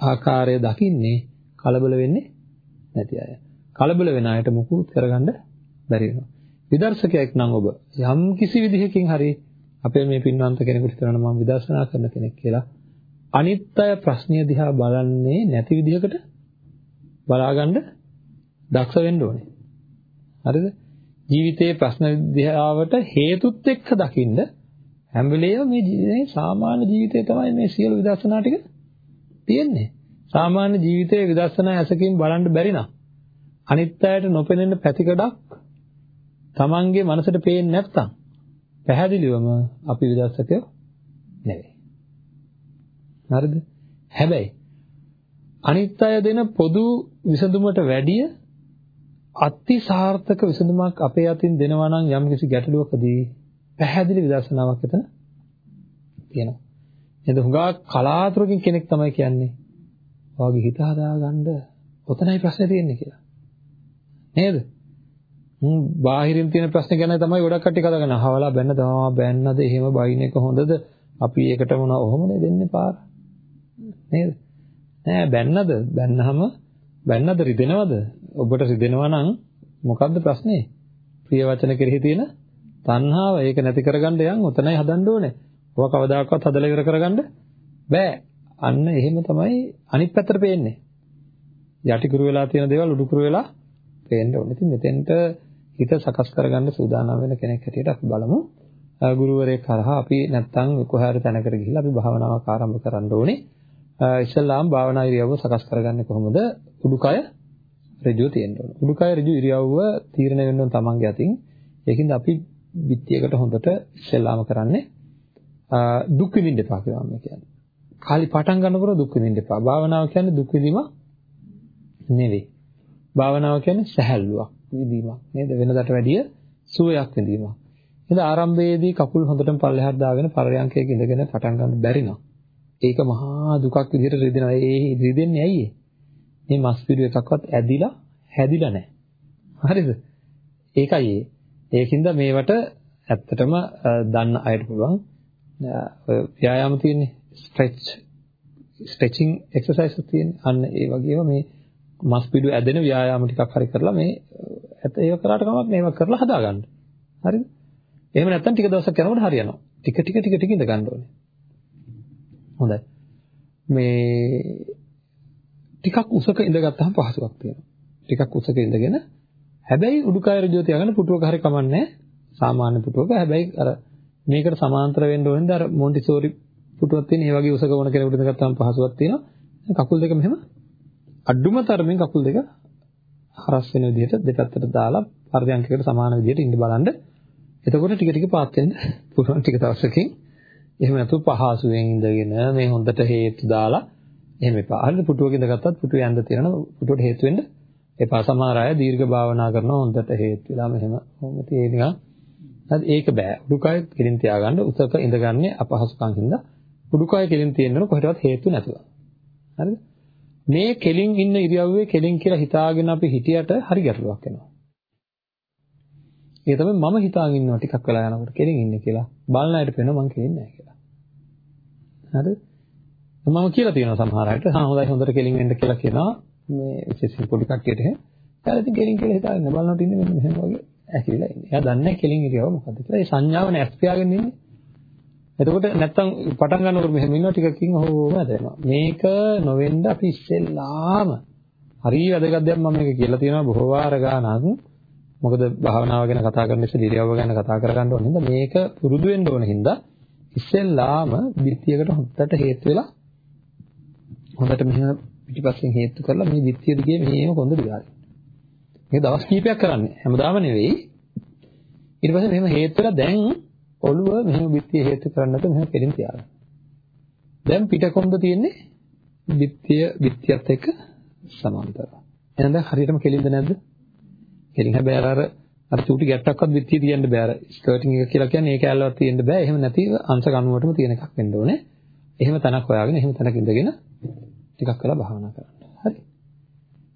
ආකාරය දකින්නේ කලබල වෙන්නේ නැති අය. කලබල වෙන අයට මුකුත් කරගන්න බැරි වෙනවා. විදර්ශකයෙක් නම් ඔබ යම් කිසි විදිහකින් හරි අපේ මේ පින්වන්ත කෙනෙකුට හිතනවා මම විදර්ශනා කරන කෙනෙක් කියලා අනිත් අය ප්‍රශ්නය දිහා බලන්නේ නැති විදිහකට බලාගන්න දක්ෂ වෙන්න ඕනේ. හරිද? ජීවිතයේ ප්‍රශ්න දිහාවට හේතුත් එක්ක දකින්න හැම වෙලේම මේ සාමාන්‍ය ජීවිතේ තමයි මේ සියලු විදර්ශනා ටික තියෙන්නේ. සාමාන්‍ය ජීවිතයේ විදර්ශනා ඇසකින් බලන්න බැරි නම් අනිත් අයට නොපෙනෙන පැතිකඩක් Tamange මනසට පේන්නේ නැත්තම් පැහැදිලිවම අපි විදර්ශකයෝ නෙවෙයි. හරිද? හැබැයි අනිත් අය දෙන පොදු විසඳුමට වැඩිය අති සාර්ථක විසඳුමක් අපේ අතින් දෙනවා නම් යම්කිසි ගැටලුවකදී පැහැදිලි විදර්ශනාවක් එතන තියෙනවා. නේද? හුඟා කලාතුරකින් කෙනෙක් තමයි කියන්නේ. ඔයාගේ හිත හදාගන්න ඔතනයි ප්‍රශ්නේ තියෙන්නේ කියලා. නේද? හ්ම් බාහිරින් තියෙන ප්‍රශ්න ගැන තමයි ගොඩක් කට්ටිය කතා කරන්නේ. අහවලා බැන්නද? ආ බැන්නද? එහෙම බයින් එක හොඳද? අපි ඒකට මොන ඔහොමනේ දෙන්නේ පාර. නේද? නෑ බැන්නද? බැන්නහම බැන්නද රිදෙනවද? ඔබට රිදෙනවා නම් මොකද්ද ප්‍රශ්නේ? ප්‍රිය වචන කෙරෙහි තියෙන තණ්හාව ඒක නැති කරගන්න යන් උතනයි හදන්න ඕනේ. ඔව කවදාකවත් හදලා ඉවර කරගන්න බෑ. අන්න එහෙම තමයි අනිත් පැත්තට පේන්නේ. යටි කුරු වෙලා තියෙන දේවල් උඩු කුරු වෙලා පේන්න ඕනේ. ඉතින් මෙතෙන්ට හිත සකස් කරගන්න සූදානම් වෙන කෙනෙක් හැටියට අපි බලමු. ගුරුවරයෙක් කරහා අපි නැත්තම් කොහේ හරි තැනකට ගිහිල්ලා අපි භාවනාවක් ආරම්භ කරන්න ඕනේ. ඉස්සල්ලාම භාවනා ඉරියව්ව සකස් කරගන්නේ කොහොමද? උඩුකය ඍජුව තියෙන්න ඕන. උඩුකය ඍජු ඉරියව්ව තීරණය වෙන්න ඕන තමන්ගේ අතින්. ඒකින්ද අපි පිටියකට හොඳට ඉස්සල්ලාම කරන්නේ දුක් විඳින්න එපා කියලා මම කියන්නේ. කාලි පටන් ගන්නකොට දුක් විඳින්න එපා. භාවනාව කියන්නේ දුක් විඳීම නෙවෙයි. භාවනාව කියන්නේ සැහැල්ලුවක් විඳීමක් නේද? වෙනදට වැඩිය සුවයක් විඳීමක්. එහෙනම් ආරම්භයේදී කකුල් හොඳටම පල්ලෙහාට දාගෙන පරයන්කයක ඉඳගෙන පටන් ගන්න බැරි නම් ඒක මහා දුකක් විදිහට රිදෙනවා. ඒ රිදෙන්නේ ඇයි මේ මස් පිඩු එකක්වත් ඇදිලා හැදිලා නැහැ. හරිද? ඒකයි ඒ. ඒකින්ද මේවට ඇත්තටම දන්න අයට පුළුවන් ඔය ව්‍යායාම තියෙන්නේ ස්ට්‍රෙච් ස්ට්‍රෙචින් එක්සර්සයිස් තියෙන්නේ. අන්න ඒ වගේම මේ මස් පිඩු ඇදෙන ව්‍යායාම ටිකක් හරි කරලා මේ ඇත්ත ඒක කරාට කමක් මේවා කරලා හදාගන්න. හරිද? එහෙම නැත්නම් ටික දවසක් යනකොට හරියනවා. ටික ටික ටික ටික ඉඳ ගන්න ඕනේ. හොඳයි. මේ ටිකක් උසක ඉඳගත්තාම පහසුවක් තියෙනවා. ටිකක් උසක ඉඳගෙන හැබැයි උඩුකය ඍජුව තියාගෙන පුටුවක හරි කමන්නේ සාමාන්‍ය පුටුවක. හැබැයි අර මේකට සමාන්තර වෙන්න ඕනේ අර මොන්ටිසෝරි පුටුවක් තියෙන ඒ වගේ උසක වුණ කෙනෙකුට ඉඳගත්තාම පහසුවක් තියෙනවා. කකුල් දෙක මෙහෙම අඩුම තරමින් කකුල් දෙක හරස් වෙන විදිහට දෙපැත්තට දාලා පරියන්කයකට සමාන විදිහට ඉන්න බලන්න. එතකොට ටික ටික පාත් වෙන්න පුළුවන් ටික දවසකින්. එහෙම නැතුව පහසුවෙන් ඉඳගෙන මේ හොඳට හේතු දාලා එහෙම එපා. හරිද පුටුවක ඉඳගත්තත් පුටුවේ ඇඳ තියෙනවා පුටුවට හේතු වෙන්න එපා. සමහර අය දීර්ඝ භාවනා කරනවා හොඳට හේතු වෙලා මෙහෙම කොහොමද ඒ නිකන් හරි ඒක බෑ. උඩුකය කෙලින් තියාගන්න උසක ඉඳගන්නේ අපහසුකම් හින්දා උඩුකය කෙලින් තියෙන්න කොහෙටවත් හේතු නැතුව. හරිද? මේ කෙලින් ඉන්න ඉරියව්වේ කෙලින් කියලා හිතාගෙන අපි හිටියට හරි ගැටලුවක් එනවා. ඒ තමයි මම හිතාගෙන ඉන්නවා ටිකක් වෙලා යනකොට කෙලින් ඉන්නේ කියලා. බලන අයට පේනවා මං කෙලින් නැහැ කියලා. හරිද? මම කියලා තියෙනවා සමහර අයට හා හොඳයි හොඳට කෙලින් වෙන්න කියලා කියනවා මේ විශේෂයෙන් පොඩි කට්ටියට එහෙම. එයාලා ඉතින් කෙලින් කියලා හිතාගෙන බලනකොට ඉන්නේ මෙන්න මෙහෙම වගේ ඇකිලිලා ඉන්නේ. එයා දන්නේ කෙලින් ඉරියව මොකද්ද කියලා. ඒ සංඥාව නැස් පියාගෙන ඉන්නේ. එතකොට නැත්තම් පටන් ගන්නකොට මෙහෙම ඉන්නවා ටිකකින් ඔහොම හැදෙනවා. මේක නොවෙන්න අපි ඉස්සෙල්ලාම හරිය වැදගත් දෙයක් මම මේක කියලා තියෙනවා බොහෝ වාර ගානක්. මොකද භාවනාව ගැන කතා කරන ඉස්සෙල්ලා ඉරියව්ව ගැන කතා කරගන්න ඕන හින්දා මේක පුරුදු වෙන්න ඕන හින්දා ඉස්සෙල්ලාම බිත්තියකට හොද්දට හේතු වෙලා හොඳට මෙහෙම පිටිපස්සෙන් හේතු කරලා මේ බිත්තිය දිගේ මෙහෙම කොන්ද දිගාරින්න. මේක දවස් කීපයක් කරන්නේ. හැමදාම නෙවෙයි. ඊට පස්සේ මෙහෙම හේතු වෙලා දැන් ඔළුව මෙහෙම බිත්තිය හේතු කරන්නේ නැතුව මෙහෙම කෙලින් තියාගන්න. දැන් පිටකොන්ද තියෙන්නේ බිත්තිය බිත්තියත් එක්ක සමාන්තරව. එහෙනම් දැන් හරියටම කෙලින්ද නැද්ද? කෙලින් හැබැයි අර අර චූටි ගැට්ටක්වත් බිත්තිය තියන්න බෑ. අර ස්කර්ටින් එක කියලා කියන්නේ ඒ කැලලවත් තියෙන්න බෑ. එහෙම නැතිව අංශ කණුවටම තියෙන එකක් වෙන්න ඕනේ. එහෙම තැනක් හොයාගෙන එහෙම තැනක ඉඳගෙන ටිකක් වෙලා භාවනා කරන්න. හරි.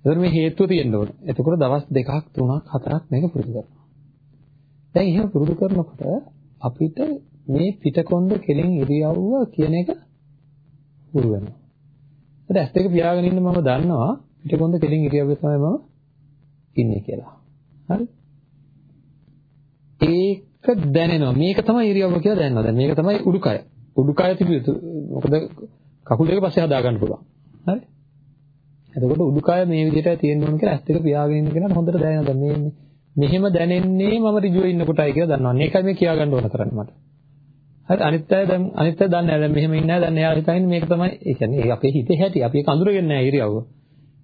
එතකොට මේ හේතුව තියෙන්න ඕනේ. එතකොට දවස් දෙකක් තුනක් හතරක් මේක පුරුදු කරනවා. දැන් එහෙම පුරුදු කරනකොට අපිට මේ පිටකොන්ද කෙලින් ඉරියව්ව කියන එක පුරු වෙනවා. ඒත් ඇස් දෙක පියාගෙන ඉන්න මම දන්නවා පිටකොන්ද කෙලින් ඉරියව්වේ තමයි මම ඉන්නේ කියලා. හරි? ඒක දැනෙනවා. මේක තමයි ඉරියව්ව කියලා දැනෙනවා. දැන් මේක තමයි උඩුකය. උඩුකය තිබිය යුතු. මොකද කකුල් දෙක පස්සේ හදා ගන්න පුළුවන්. හරි? එතකොට උඩුකය මේ විදිහටයි තියෙන්න ඕන කියලා ඇස් දෙක පියාගෙන ඉන්න කෙනාට හොඳට දැනෙනවා. මේ මෙහෙම දැනෙන්නේ මම ඍජුව ඉන්න කොටයි කියලා දන්නවා. මේකයි මේ කියා ගන්න ඕන කරන්නේ මට. හරි අනිත් අය දැන් අනිත් අය දන්නේ නැහැ. දැන් මෙහෙම ඉන්නේ නැහැ. දැන් එයා හිතන්නේ මේක තමයි. ඒ කියන්නේ අපේ හිතේ හැටි. අපි ඒක අඳුරගෙන නැහැ ඉරියව්ව.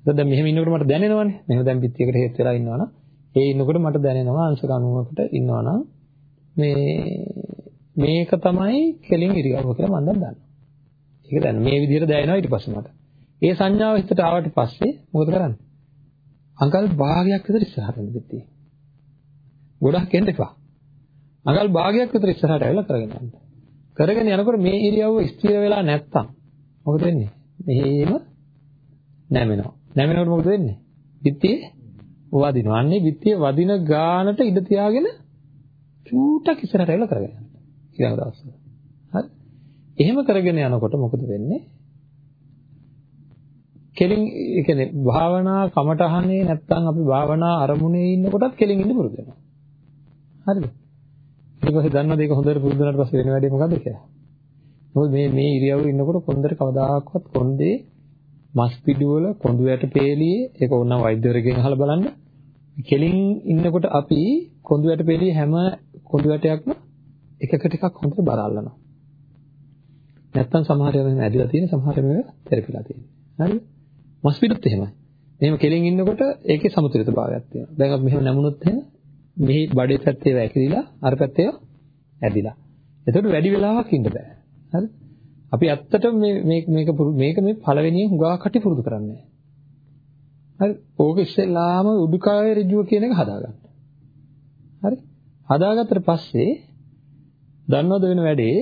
ඒක දැන් මෙහෙම ඉන්නකොට මට දැනෙනවනේ. මෙහෙම දැන් පිටියකට හේත් වෙලා ඉන්නවනම් ඒ ඉන්නකොට මට දැනෙනවා අංශක 90කට ඉන්නවනම් මේ මේක තමයි කෙලින් ඉරියව්ව කියලා මම දැන් දන්නවා. ඒක දැන් මේ විදිහට දැනෙනවා ඊට පස්සේ මට. ඒ සංඥාව හිතට ආවට පස්සේ මොකද කරන්නේ? අඟල් භාගයක් විතර ඉස්සරහට යන්න දෙන්නේ. ගොඩක් එන්න එපා. අඟල් භාගයක් විතර ඉස්සරහට ඇවිල්ලා කරගෙන යන්න. කරගෙන යනකොට මේ ඉරියව්ව ස්ථිර වෙලා නැත්තම් මොකද වෙන්නේ? මෙහෙම නැමෙනවා. නැමෙනකොට මොකද වෙන්නේ? පිටියේ වදිනවා. අන්නේ පිටියේ වදින ගානට ඉඳ තියාගෙන චූටක් ඉස්සරහට ඇවිල්ලා කරගෙන යන්න. ඊළඟ දවස්වල. හරි? එහෙම කරගෙන යනකොට මොකද වෙන්නේ? කෙලින් ඒ කියන්නේ භාවනා කමටහනේ නැත්තම් අපි භාවනා අරමුණේ ඉන්නකොටත් කෙලින් ඉන්න පුරුදු වෙනවා. හරිද? ඊට පස්සේ දන්නවද ඒක හොඳට පුරුදු වුණාට පස්සේ වෙන වැඩේ මොකද්ද කියලා? මොකද මේ මේ ඉරියව්ව ඉන්නකොට කොන්දර කවදාකවත් කොන්දේ මස් පිඩුවල කොඳු යට පේලියේ ඒක ඕනනම් වෛද්‍යවරයෙක්ගෙන් අහලා බලන්න. කෙලින් ඉන්නකොට අපි කොඳු යට පේලියේ හැම කොඳු යටයක්ම එකක ටිකක් හොඳට බර අල්ලනවා. නැත්තම් සමහර ඒවා මෙහෙම ඇදලා තියෙන සමහර ඒවා තෙරපිලා තියෙන. හරිද? මස් පිඩුත් එහෙමයි. මෙහෙම කෙලින් ඉන්නකොට ඒකේ සමතුලිතභාවයක් තියෙනවා. දැන් අපි මෙහෙම නැමුණොත් එහෙම මෙහි බඩේ පැත්තේ වැකිරිලා අර පැත්තේ ඇදිලා. එතකොට වැඩි වෙලාවක් ඉන්න බෑ. හරි? අපි ඇත්තටම මේ මේක මේක මේක මේ පළවෙනියෙන් හුඟා කටි පුරුදු කරන්නේ. හරි? ඕක ඉස්සෙල්ලාම උඩුකය ඍජුව කියන එක හදාගන්න. හරි? හදාගත්තට පස්සේ දන්නවද වෙන වැඩේ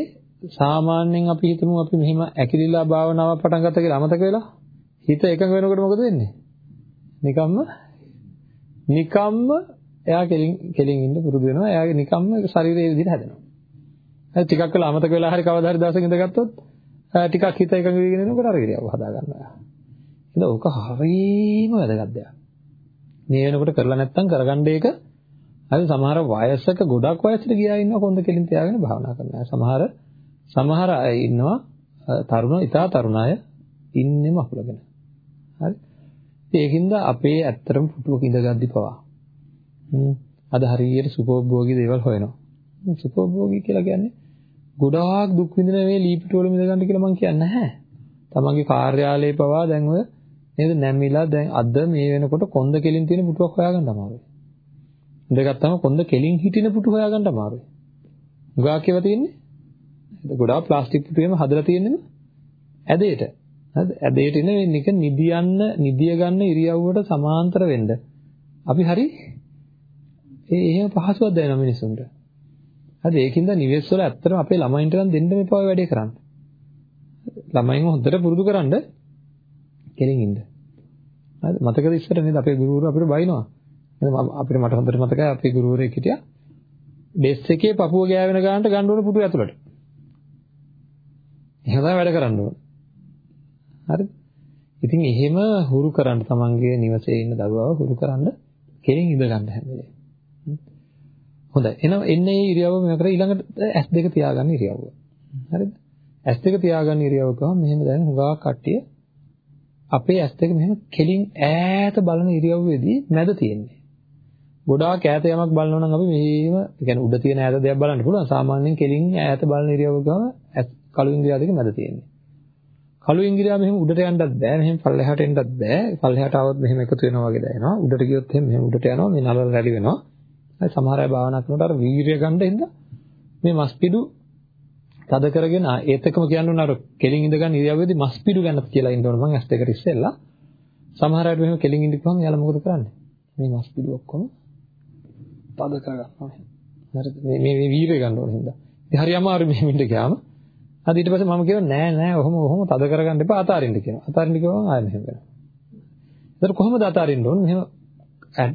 සාමාන්‍යයෙන් අපි හිතමු අපි මෙහිම ඇකිලිලා භාවනාව පටන් ගත්ත කියලා අමතක වෙලා හිත එකඟ වෙනකොට මොකද වෙන්නේ? නිකම්ම නිකම්ම එයා කෙලින් කෙලින් ඉන්න පුරුදු වෙනවා. එයාගේ නිකම්ම ශරීරයේ විදිහට හැදෙනවා. හරි ටිකක් වෙලා අමතක වෙලා හරි කවදා හරි දවසක ඉඳගත්තොත් ටිකක් හිත එකඟ වෙගෙන එනකොට අර ඉරියව්ව හදා ගන්නවා. ඉතින් ඕක හරීම වැදගත් දෙයක්. මේ වෙනකොට කරලා නැත්තම් කරගන්න එක හරි සමහර වයසක ගොඩක් වයසට ගියා ඉන්නවා කොන්ද කෙලින් තියාගෙන භාවනා කරනවා. සමහර සමහර අය ඉන්නවා තරුණ ඉතා තරුණ අය ඉන්නේම අකුලගෙන. හරි. ඒකින්ද අපේ ඇත්තටම පුටුවක ඉඳගද්දි පවා අද හරියට සුඛෝභෝගී දේවල් හොයනවා. සුඛෝභෝගී කියලා කියන්නේ ගොඩාක් දුක් විඳින මේ ලීපිට වල මිද ගන්න කියලා මම කියන්නේ නැහැ. තමන්ගේ කාර්යාලයේ පවා දැන් ඔය නේද නැමිලා දැන් අද මේ වෙනකොට කොන්ද කෙලින් තියෙන පුටුවක් හොයාගන්න අමාරුයි. ඉඳගත්තාම කොන්ද කෙලින් හිටින පුටු හොයාගන්න අමාරුයි. උගා කියලා තියෙන්නේ ගොඩාක් ප්ලාස්ටික් පුටුවෙම හදලා තියෙන්නේම ඇදේට. හරිද? ඇදේට ඉන්නේ නික නිදියන්න නිදිය ගන්න ඉරියව්වට සමාන්තර වෙන්න. අපි හරි ඒ එහෙම පහසුවක් දැනෙන මිනිසුන්ට. හරි ඒකින්ද නිවෙස් වල ඇත්තටම අපේ ළමයින්ට නම් දෙන්න මේපා වැඩේ කරන්න. ළමයින්ව හොඳට පුරුදු කරන්න කෙලින් ඉන්න. හරි මතකද ඉස්සර නේද අපේ ගුරුවරු අපිට බයිනවා. අපිට මට හොඳට මතකයි අපේ ගුරුවරයෙක් හිටියා. ඩෙස් එකේ පපුව ගෑවෙන ගානට ගන්න ඕන පුටු ඇතුළට. එහෙම තමයි වැඩ කරන්න ඕන. හරිද? ඉතින් එහෙම හුරු කරන්න තමන්ගේ නිවසේ ඉන්න දරුවව හුරු කරන්න කෙලින් ඉඳ ගන්න හැම වෙලේම. හොඳයි. එහෙනම් එන්නේ මේ ඉරියව්ව මෙහෙම කරලා ඊළඟට S2 තියාගන්න ඉරියව්ව. හරිද? S2 තියාගන්න ඉරියව්ව ගම මෙහෙම දැන් හුඟා කට්ටිය අපේ ඇස් දෙක මෙහෙම කෙලින් ඈත බලන ඉරියව්වේදී මැද තියෙන්නේ. ගොඩාක් ඈත යමක් බලනවා නම් අපි මෙහෙම يعني උඩ තියෙන ඈත දෙයක් බලන්න පුළුවන්. සාමාන්‍යයෙන් කෙලින් ඈත බලන ඉරියව්වක කළු ඉන්ද්‍රිය දෙක මැද තියෙන්නේ. කළු ඉන්ද්‍රිය මෙහෙම උඩට යන්නත් බෑ. මෙහෙම පල්ලෙහාට එන්නත් බෑ. පල්ලෙහාට આવොත් මෙහෙම එකතු වෙනවා වගේ දැනෙනවා. උඩට ගියොත් මෙහෙම උඩට යනවා. මේ නලල රැලි වෙනවා. සමහර අය භාවනා කරනකොට අර වීරිය ගන්න හින්දා මේ මස්පිඩු තද කරගෙන ඒත් එකම කියන්න ඕන අර කෙලින් ඉඳ ගන්න ඉරියව්වේදී මස්පිඩු ගන්නත් කියලා ඉන්න ඕන මම ඇස් දෙකට ඉස්සෙල්ලා සමහර අය මෙහෙම කෙලින් ඉඳපුවම යාළුවා මොකද කරන්නේ මේ මස්පිඩු ඔක්කොම තද කරගන්නවා හරිද මේ මේ වීර්ය ගන්න ඕන හින්දා ඉතින් හරි අමාරු මෙහෙම ඉඳ ගියාම හරි ඊට පස්සේ මම කියනවා නෑ නෑ ඔහොම ඔහොම තද කරගන්න එපා අතාරින්න කියනවා. අතාරින්න කිව්වම ආයෙ මෙහෙම වෙනවා. ඒතර කොහොමද අතාරින්න ඕන? මෙහෙම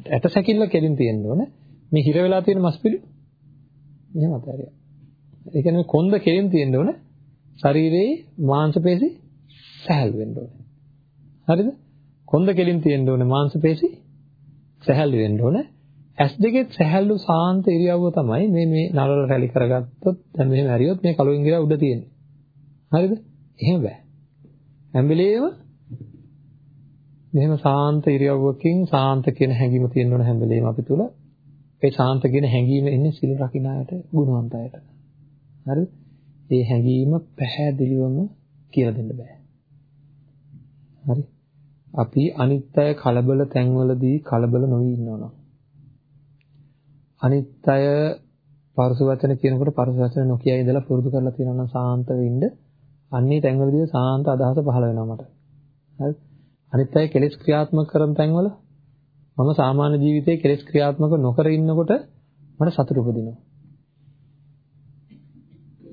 ඇට සැකිල්ල කෙලින් තියෙන්න ඕන. මේ හිර වෙලා තියෙන මස් පිළි මෙහෙම අතාරියා. ඒ කියන්නේ කොන්ද කෙලින් තියෙන්න ඕන. ශරීරයේ මාංශ පේශි සැහැල්ලු වෙන්න ඕනේ. හරිද? කොන්ද කෙලින් තියෙන්න ඕනේ මාංශ පේශි සැහැල්ලු වෙන්න ඕනේ. ඇස් දෙකේ සැහැල්ලු සාන්ත ඉරියව්ව තමයි මේ මේ නලල රැලි කරගත්තොත් දැන් මෙහෙම හරියොත් මේ කළු ඉංගිලා උඩ තියෙන්නේ. හරිද? එහෙම බෑ. හැම වෙලේම මෙහෙම සාන්ත ඉරියව්වකින් සාන්ත කියන හැඟීම තියෙන්න ඕන හැම වෙලේම අපි තුල ඒ සාන්ත කියන හැඟීම එන්නේ සිල් රකින්න අයට ගුණවන්ත අයට. හරිද? ඒ හැඟීම පැහැදිලිවම කියලා දෙන්න බෑ. හරි? අපි අනිත්‍ය කලබල තැන්වලදී කලබල නොවි ඉන්නවනම් අනිත්‍ය පරස වචන කියනකොට පරස වචන නොකිය ඉඳලා පුරුදු කරලා තියෙනවා නම් සාන්ත වෙන්න අන්නේ තැන්වලදී සාන්ත අදහස පහළ වෙනවා මට. හරි? අනිත්‍ය කෙලෙස් ක්‍රියාත්මක කරන තැන්වල මම සාමාන්‍ය ජීවිතයේ කෙලෙස් ක්‍රියාත්මක නොකර ඉන්නකොට මට සතුට උපදිනවා.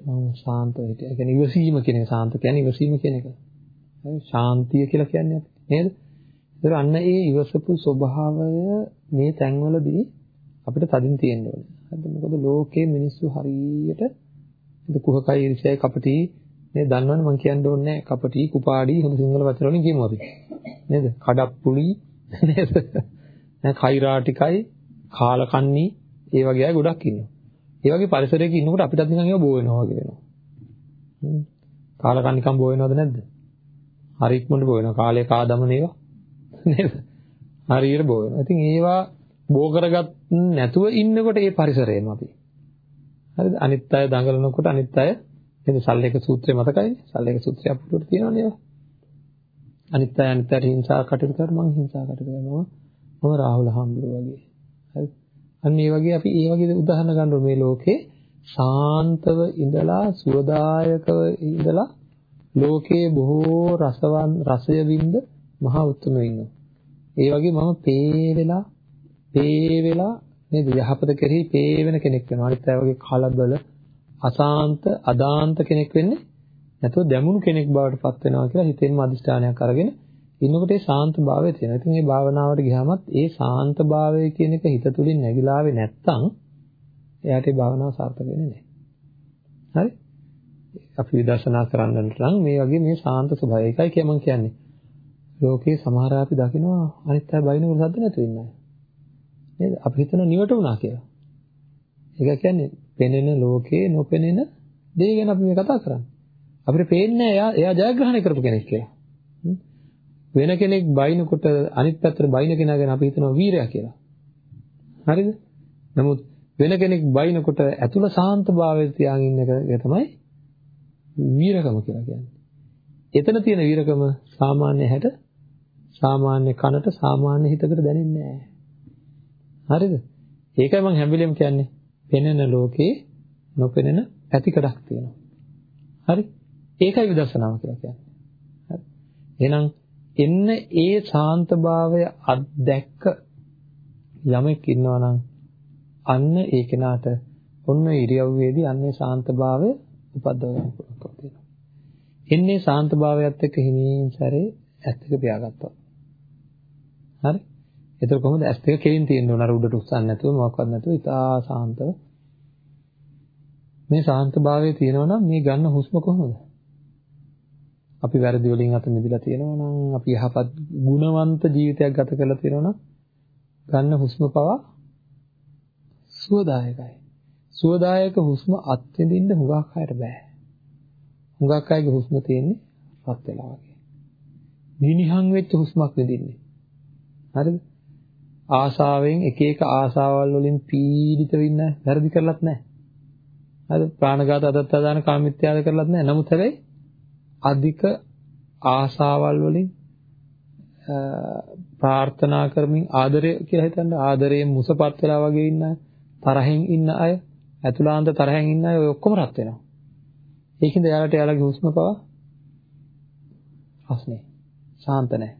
මම ශාන්ත වෙට. ඒ කියන්නේ ඉවසීම කියන එක ශාන්ත කියන්නේ ඉවසීම කියන එක. හරි ශාන්තිය කියලා කියන්නේ අපි නේද? ඒතර අන්න ඒ ඉවසපු ස්වභාවය මේ තැන්වලදී අපිට තදින් තියෙන්න ඕනේ. හරිද? මොකද ලෝකේ මිනිස්සු හරියට කුහකයි ඉරිසයි කපටි මේ දන්නවනේ මම කියන්න ඕනේ නැහැ කපටි කුපාඩි හොඳ සිංහල වචන වලින් කියමු අපි. නේද? කඩප්පුලි නේද? දැන් කෛරාටිකයි කාලකන්ණි ඒ වගේ අය ගොඩක් ඉන්නවා. ඒ වගේ පරිසරයක ඉන්නකොට අපිටත් නිකන් ඒවා බෝ වෙනවා වගේ වෙනවා. කාලකන්නිකම් බෝ වෙනවද නැද්ද? හරි ඉක්මනට බෝ වෙනවා. කාලය කාදමන ඒවා නේද? හරියට බෝ වෙනවා. ඉතින් ඒවා බෝ කරගත් නැතුව ඉන්නකොට ඒ පරිසරයම අපි. හරිද? අනිත් අය දඟලනකොට අනිත් අය නේද සල්ලේක සූත්‍රය මතකයිනේ? සල්ලේක සූත්‍රය අපිට තියෙනවනේ ඒවා. අනිත් අය අනිත් අයට හිංසා කටයුතු කරනවා මං හිංසා කටයුතු කරනවා. මම රාහුල හාමුදුරුවෝ වගේ. හරි. අන්න ඒ වගේ අපි ඒ වගේ උදාහරණ ගන්න මේ ලෝකේ සාන්තව ඉඳලා සුවදායකව ඉඳලා ලෝකේ බොහෝ රසවන් රසය විඳ මහා උත්මයෝ ඉන්නවා. ඒ වගේ මම පේ වෙලා පේ වෙලා නේද යහපත කෙරෙහි පේ වෙන කෙනෙක් වෙනවා. අනිත් අය වගේ කලබල අසාන්ත අදාන්ත කෙනෙක් වෙන්නේ නැතුව දැමුණු කෙනෙක් බවට පත් වෙනවා කියලා හිතෙන්ම අදිෂ්ඨානයක් අරගෙන ඉන්නකොට ඒ සාන්ත භාවය තියෙනවා. ඉතින් මේ භාවනාවට ගියාමත් ඒ සාන්ත භාවය කියන එක හිත තුලින් නැగిලාවේ නැත්තම් එයාට ඒ භාවනාව සාර්ථක වෙන්නේ නැහැ. හරි? අපි විදර්ශනා කරන්නට නම් මේ වගේ මේ සාන්ත ස්වභාවය. ඒකයි කිය මම කියන්නේ. ලෝකේ සමහර අපි දකිනවා අනිත් අය බයිනවල සද්ද නැතුව ඉන්න අය. නේද? අපි හිතන නිවට වුණා කියලා. ඒක කියන්නේ පෙනෙන ලෝකේ නොපෙනෙන දේ ගැන අපි මේ කතා කරන්නේ. අපිට පේන්නේ එයා එයා ජයග්‍රහණය කරපු කෙනෙක් කියලා. වෙන කෙනෙක් බයිනකොට අනිත් පැත්තට බයින කෙනා ගැන අපි හිතනවා වීරයා කියලා. හරිද? නමුත් වෙන කෙනෙක් බයිනකොට ඇතුළ සාන්තභාවයේ තියාගෙන ඉන්න එක තමයි වීරකම කියලා කියන්නේ. එතන තියෙන වීරකම සාමාන්‍ය හැට සාමාන්‍ය කනට සාමාන්‍ය හිතකට දැනෙන්නේ නැහැ. හරිද? ඒකයි මම හැම වෙලෙම කියන්නේ පෙනෙන ලෝකේ නොපෙනෙන පැතිකඩක් තියෙනවා. හරි? ඒකයි විදර්ශනාව කියලා කියන්නේ. හරි. එහෙනම් එන්න ඒ ශාන්තභාවය අත්දැක්ක යමෙක් ඉන්නවා නම් අන්න ඒ කෙනාට ඔන්න ඉරියව්වේදී අන්නේ ශාන්තභාවය උපද්දව ගන්න පුළුවන්කම තියෙනවා. එන්නේ ශාන්තභාවයත් එක්ක හිමින් සැරේ ඇස් දෙක පියාගත්තා. හරි? ඒතර කොහොමද ඇස් දෙක කෙලින් තියෙන්න ඕන අර උඩට උස්සන්න නැතුව මොකක්වත් නැතුව ඉතා ශාන්තව මේ ශාන්තභාවයේ තියෙනවා නම් මේ ගන්න හුස්ම කොහොමද? අපි වැරදි වලින් අත මිදලා තියෙනවා නම් අපි යහපත් ගුණවන්ත ජීවිතයක් ගත කරලා තියෙනවා නම් ගන්න හුස්ම පවා සුවදායකයි. සුවදායක හුස්ම අත්විඳින්න හුඟක් අයට බෑ. හුඟක් අයගේ හුස්ම තියෙන්නේ රත් වෙලා වගේ. නිනිහන් වෙච්ච හුස්මක් විඳින්නේ. හරිද? ආසාවෙන් එක එක ආසාවල් වලින් පීඩිත වෙන්න වැරදි කරලත් නැහැ. හරිද? ප්‍රාණඝාත අදත්තාදාන කාමිත්‍යාද කරලත් නැහැ. නමුත් හැබැයි අධික ආසාවල් වලින් ප්‍රාර්ථනා කරමින් ආදරය කියලා හිතන්න ආදරයෙන් මුසපත් වෙලා වගේ ඉන්න අය තරහෙන් ඉන්න අය ඇතුළාන්ත තරහෙන් ඉන්න අය ඔය ඔක්කොම රත් වෙනවා. ඒකින්ද එයාලට එයාලගේ හුස්ම පවා රස්නේ ශාන්ත නැහැ.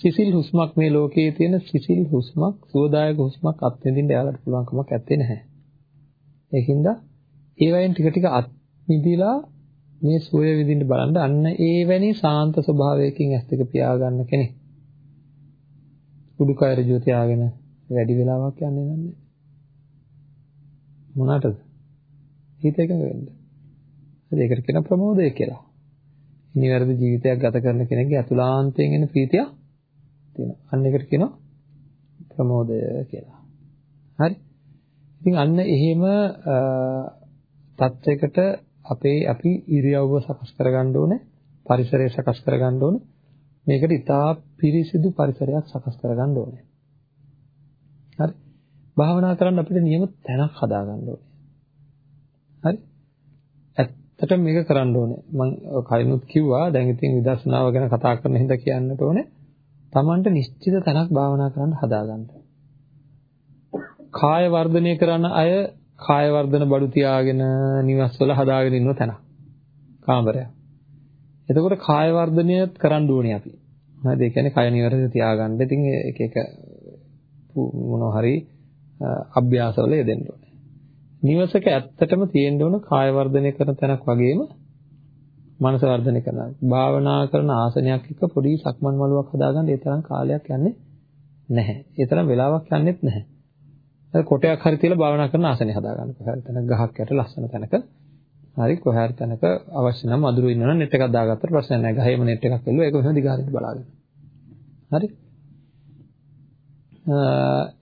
සිසිල් හුස්මක් මේ ලෝකයේ තියෙන සිසිල් හුස්මක් සුවදායක හුස්මක් අත්විඳින්න එයාලට පුළුවන් කමක් නැත්තේ නැහැ. ඒකින්ද ඒවයින් ටික ටික අත් මිදිලා මේ සුවය විඳින්න බලන්න අන්න ඒ වැනි සාන්ත ස්වභාවයකින් ඇස් දෙක පියාගන්න කෙනෙක්. උඩුකය ඍජුව තියාගෙන වැඩි වෙලාවක් යන්නේ නැහැ. මොනකටද? හිත එකඟ වෙන්න. හරි ඒකට කියන ප්‍රමෝදය කියලා. නිවැරදි ජීවිතයක් ගත කරන කෙනෙක්ගේ අතුලාන්තයෙන් එන ප්‍රීතිය තියෙනවා. අන්න ඒකට කියනවා ප්‍රමෝදය කියලා. හරි. ඉතින් අන්න එහෙම තත්යකට අපේ අපි ඉරියව්ව සකස් කරගන්න ඕනේ. පරිසරය සකස් කරගන්න ඕනේ. මේකට ඉතා පිරිසිදු පරිසරයක් සකස් කරගන්න ඕනේ. හරි. භාවනා කරන්න අපිට නියම තැනක් හදාගන්න ඕනේ. හරි. ඇත්තටම මේක කරන්න ඕනේ. මම කලිනුත් කිව්වා දැන් ඉතින් විදර්ශනාව ගැන කතා කරන හින්දා කියන්නට ඕනේ. Tamanට නිශ්චිත තැනක් භාවනා කරන්න හදාගන්න. කාය වර්ධනය කරන අය කාය වර්ධන බඩු තියාගෙන නිවස්වල හදාගෙන ඉන්න තැන. කාමරය. එතකොට කාය වර්ධනයත් කරන්න ඕනේ අපි. හරිද? ඒ කියන්නේ කය නිවැරදිව තියාගන්න. ඉතින් එක එක මොනවා හරි අභ්‍යාසවල යෙදෙන්න ඕනේ. නිවසක ඇත්තටම තියෙන්න ඕන කාය වර්ධනය කරන තැනක් වගේම මනස වර්ධනය කරන. භාවනා කරන ආසනයක් එක්ක පොඩි සක්මන් මළුවක් හදාගන්න ඒ තරම් කාලයක් යන්නේ නැහැ. ඒ තරම් වෙලාවක් යන්නේත් නැහැ. කොටයක් හරි තියලා භාවනා කරන ආසනය හදාගන්න. කොහරි තැනක ගහක් යට ලස්සන තැනක හරි කොහරි තැනක අවශ්‍ය නම් අඳුරු ඉන්නවනම් නෙට් එකක් දාගත්තට ප්‍රශ්නයක් නැහැ. ගහේම නෙට් එකක් එල්ලුවා ඒක මෙහෙම දිගාරින් බලාගෙන. හරි.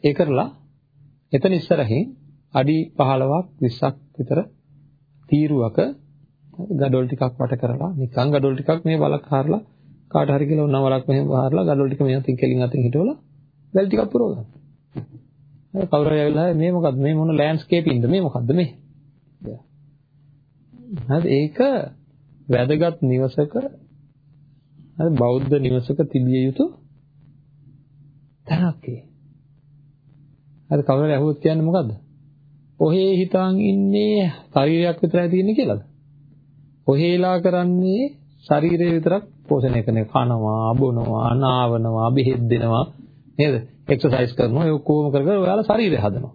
ඒ කරලා එතන ඉස්සරහින් අඩි 15ක් 20ක් විතර තීරුවක ගඩොල් ටිකක් වට කරලා නිකන් ගඩොල් ටිකක් මේ වලක් හරලා කාට හරි කියලා ඔන්න වලක් මෙහෙම හරලා ගඩොල් ටික මෙහෙම තින් කෙලින් අතින් හිටවලා වැල් ටිකක් පුරව ගන්න. කවුරු හරි ඇවිල්ලා මේ මොකද්ද? මේ මොන ලෑන්ඩ්ස්කේපින්ද මේ මොකද්ද? මේ. හරි ඒක වැදගත් නිවසක හරි බෞද්ධ නිවසක තිබිය යුතු තැනක් ඒ. හරි කවුරු හරි අහුවොත් කියන්නේ මොකද්ද? ඔහේ හිතන් ඉන්නේ ශරීරයක් විතරයි තියෙන්නේ කියලාද? ඔහේලා කරන්නේ ශරීරය විතරක් පෝෂණය කරන කනවා බොනවා නාවනවා බෙහෙත් දෙනවා. නේද එක්සර්සයිස් කරනවා ඒ ඔක්කොම කර කර ඔයාලා ශරීරය හදනවා.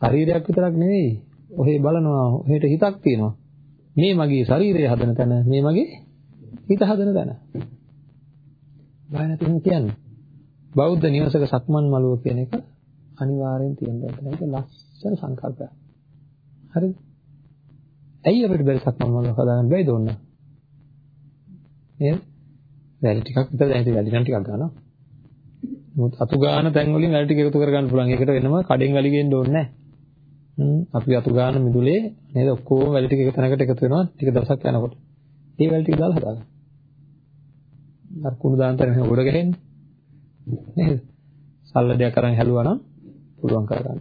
ශරීරයක් විතරක් නෙවෙයි. ඔහේ බලනවා ඔහෙට හිතක් තියෙනවා. මේ මගේ ශරීරය හදන තැන මේ මගේ හිත හදන තැන. බය නැතිව කියන්නේ. බෞද්ධ නිවසක සක්මන් මළුව කියන එක අනිවාර්යෙන් තියෙන්න ඕනේ. ඒක ලස්සන සංකල්පයක්. හරිද? ඇයි අපිට බැරි සක්මන් මළුව හදාගන්න බැයිද ඕන්න? නේද? වැලි ටිකක් විතර දැන් ඉතින් වැලි නම් ටිකක් ගන්නවා. නමුත් අතු ගන්න තැන් වලින් වැලි ටික එකතු කරගන්න පුළුවන්. ඒකට වෙනම කඩෙන් වැලි ගේන්න ඕනේ නැහැ. හ්ම් අපි අතු ගන්න මිදුලේ නේද ඔක්කොම වැලි ටික එක තැනකට එකතු වෙනවා ටික දවසක් යනකොට. ඒ වැලි ටික දාලා හදාගන්න. අර කුණු දාන තැන මෙහෙම උඩ ගහන්නේ. නේද? සල්ලඩයක් අරන් හැලුවා නම් පුළුවන් කරගන්න.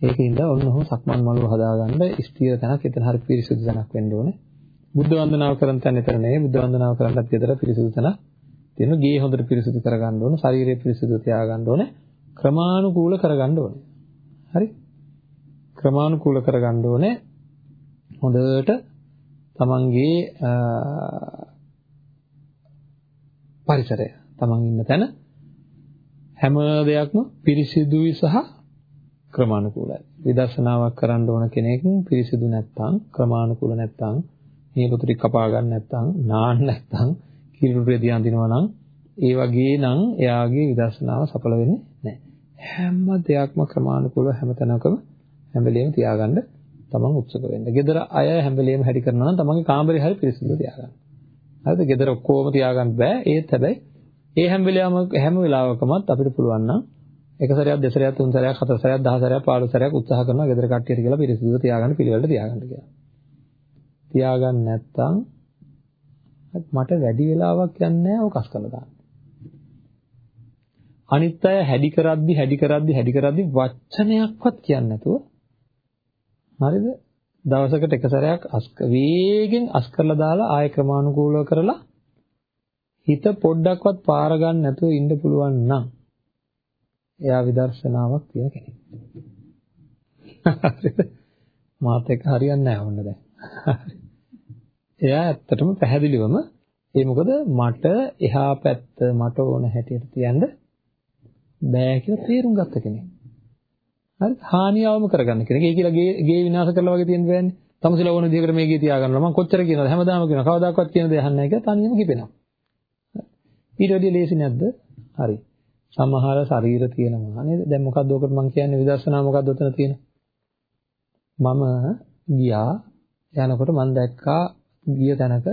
ඒකින්ද ඔන්න ඔහොම සක්මන් මළුව හදාගන්න ස්ථීර තැනක් එතන හරි පිරිසිදු තැනක් වෙන්න ඕනේ. බුද්ධ වන්දනාව කරන තැන එතන නෙවෙයි බුද්ධ වන්දනාව කරන්නත් ගෙදර පිරිසිදු තැනක් තියෙන ගේ හොඳට පිරිසිදු කරගන්න ඕන, ශරීරය පිරිසිදු තියාගන්න ඕනේ, ක්‍රමානුකූල කරගන්න ඕනේ. හරි? ක්‍රමානුකූල කරගන්න ඕනේ. හොඳට තමන්ගේ පරිසරය, තමන් ඉන්න තැන හැම දෙයක්ම පිරිසිදුයි සහ ක්‍රමානුකූලයි. විදර්ශනාවක් කරන්න ඕන කෙනෙක් පිරිසිදු නැත්නම් ක්‍රමානුකූල නැත්නම් මේ පුතුරි කපා ගන්න නැත්නම් නාන්න නැත්නම් කිලුරු රෙදි අඳිනවා නම් ඒ වගේ නම් එයාගේ විදර්ශනාව සඵල වෙන්නේ නැහැ. හැම දෙයක්ම ක්‍රමානුකූලව හැමතැනකම හැම වෙලෙම තියාගන්න තමන් උත්සුක වෙන්න. ගෙදර අය හැම වෙලෙම හැටි කරනවා නම් තමන්ගේ කාමරේ හරි පිරිසිදු තියාගන්න. හරිද? ගෙදර ඔක්කොම තියාගන්න බෑ. ඒත් හැබැයි ඒ හැම වෙලාවම හැම වෙලාවකමත් අපිට පුළුවන් නම් එක සැරයක් දෙසරයක් තුන් සැරයක් හතර සැරයක් දහ සැරයක් 15 සැරයක් උත්සාහ කරනවා ගෙදර කට්ටියට කියලා පිරිසිදුව තියාගන්න පිළිවෙලට තියාගන්න කියලා. තියාගන්න නැත්නම් මට වැඩි වෙලාවක් යන්නේ නැහැ ඔක කස් කරලා දාන්න. අනිත් අය හැඩි කරද්දි හැඩි කරද්දි හැඩි කරද්දි වචනයක්වත් කියන්නේ නැතුව හරිද? දවසකට එක සැරයක් අස් වේගෙන් අස් කරලා දාලා ආය ක්‍රමානුකූලව කරලා හිත පොඩ්ඩක්වත් පාර ගන්න නැතුව ඉන්න පුළුවන් නම් එයා විදර්ශනාවක් කියන කෙනෙක්. හරිද? මාත් එක්ක හරියන්නේ නැහැ වුණ දැන්. එයා ඇත්තටම පැහැදිලිවම ඒ මොකද මට එහා පැත්ත මට ඕන හැටියට තියන්න බෑ කියලා තේරුම් ගත්ත කෙනෙක්. හරි හානියවම කරගන්න කෙනෙක්. ඒ කියලා ගේ ගේ විනාශ කරලා වගේ තියෙන බෑනේ. තමසිලා ඕන විදිහකට මේ ගේ තියාගන්නවා. මම කොච්චර කියනවද හැමදාම කියනවා. කවදාකවත් කියන දේ අහන්නේ නැහැ කියලා තනියම කිපෙනවා. ඊට වැඩිය ලේසි නැද්ද? හරි. සමහර ශරීර තියෙනවා නේද? දැන් මොකද්ද ඔකට මම කියන්නේ විදර්ශනා මොකද්ද උතන තියෙන? මම ගියා යනකොට මම දැක්කා ගිය තැනක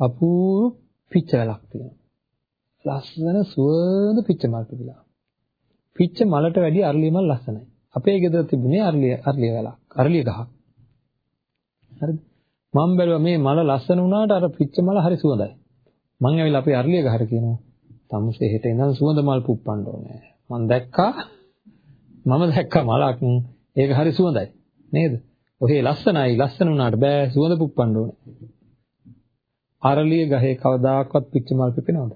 අපූර්ව පිච්ච වැලක් තියෙනවා. ලස්සන සුවඳ පිච්ච මල් තිබිලා. පිච්ච මලට වැඩිය අරලිය මල් ලස්සනයි. අපේ ගෙදර තිබුණේ අරලිය අරලිය වැලක්. අරලිය ගහක්. හරිද? මම බැලුවා මේ මල ලස්සන වුණාට අර පිච්ච මල හරි සුවඳයි. මං ඇවිල්ලා අපේ අරලිය ගහට කියනවා තමුසේ හෙට ඉඳන් සුවඳ මල් පුප්පන්න ඕනේ. මං දැක්කා මම දැක්කා මලක් ඒක හරි සුවඳයි. නේද? ඔහේ ලස්සනයි ලස්සන වුණාට බෑ සුවඳ පුප්පන්න ඕනේ. අරලිය ගහේ කවදාකවත් පිච්ච මල් පිපෙනවද?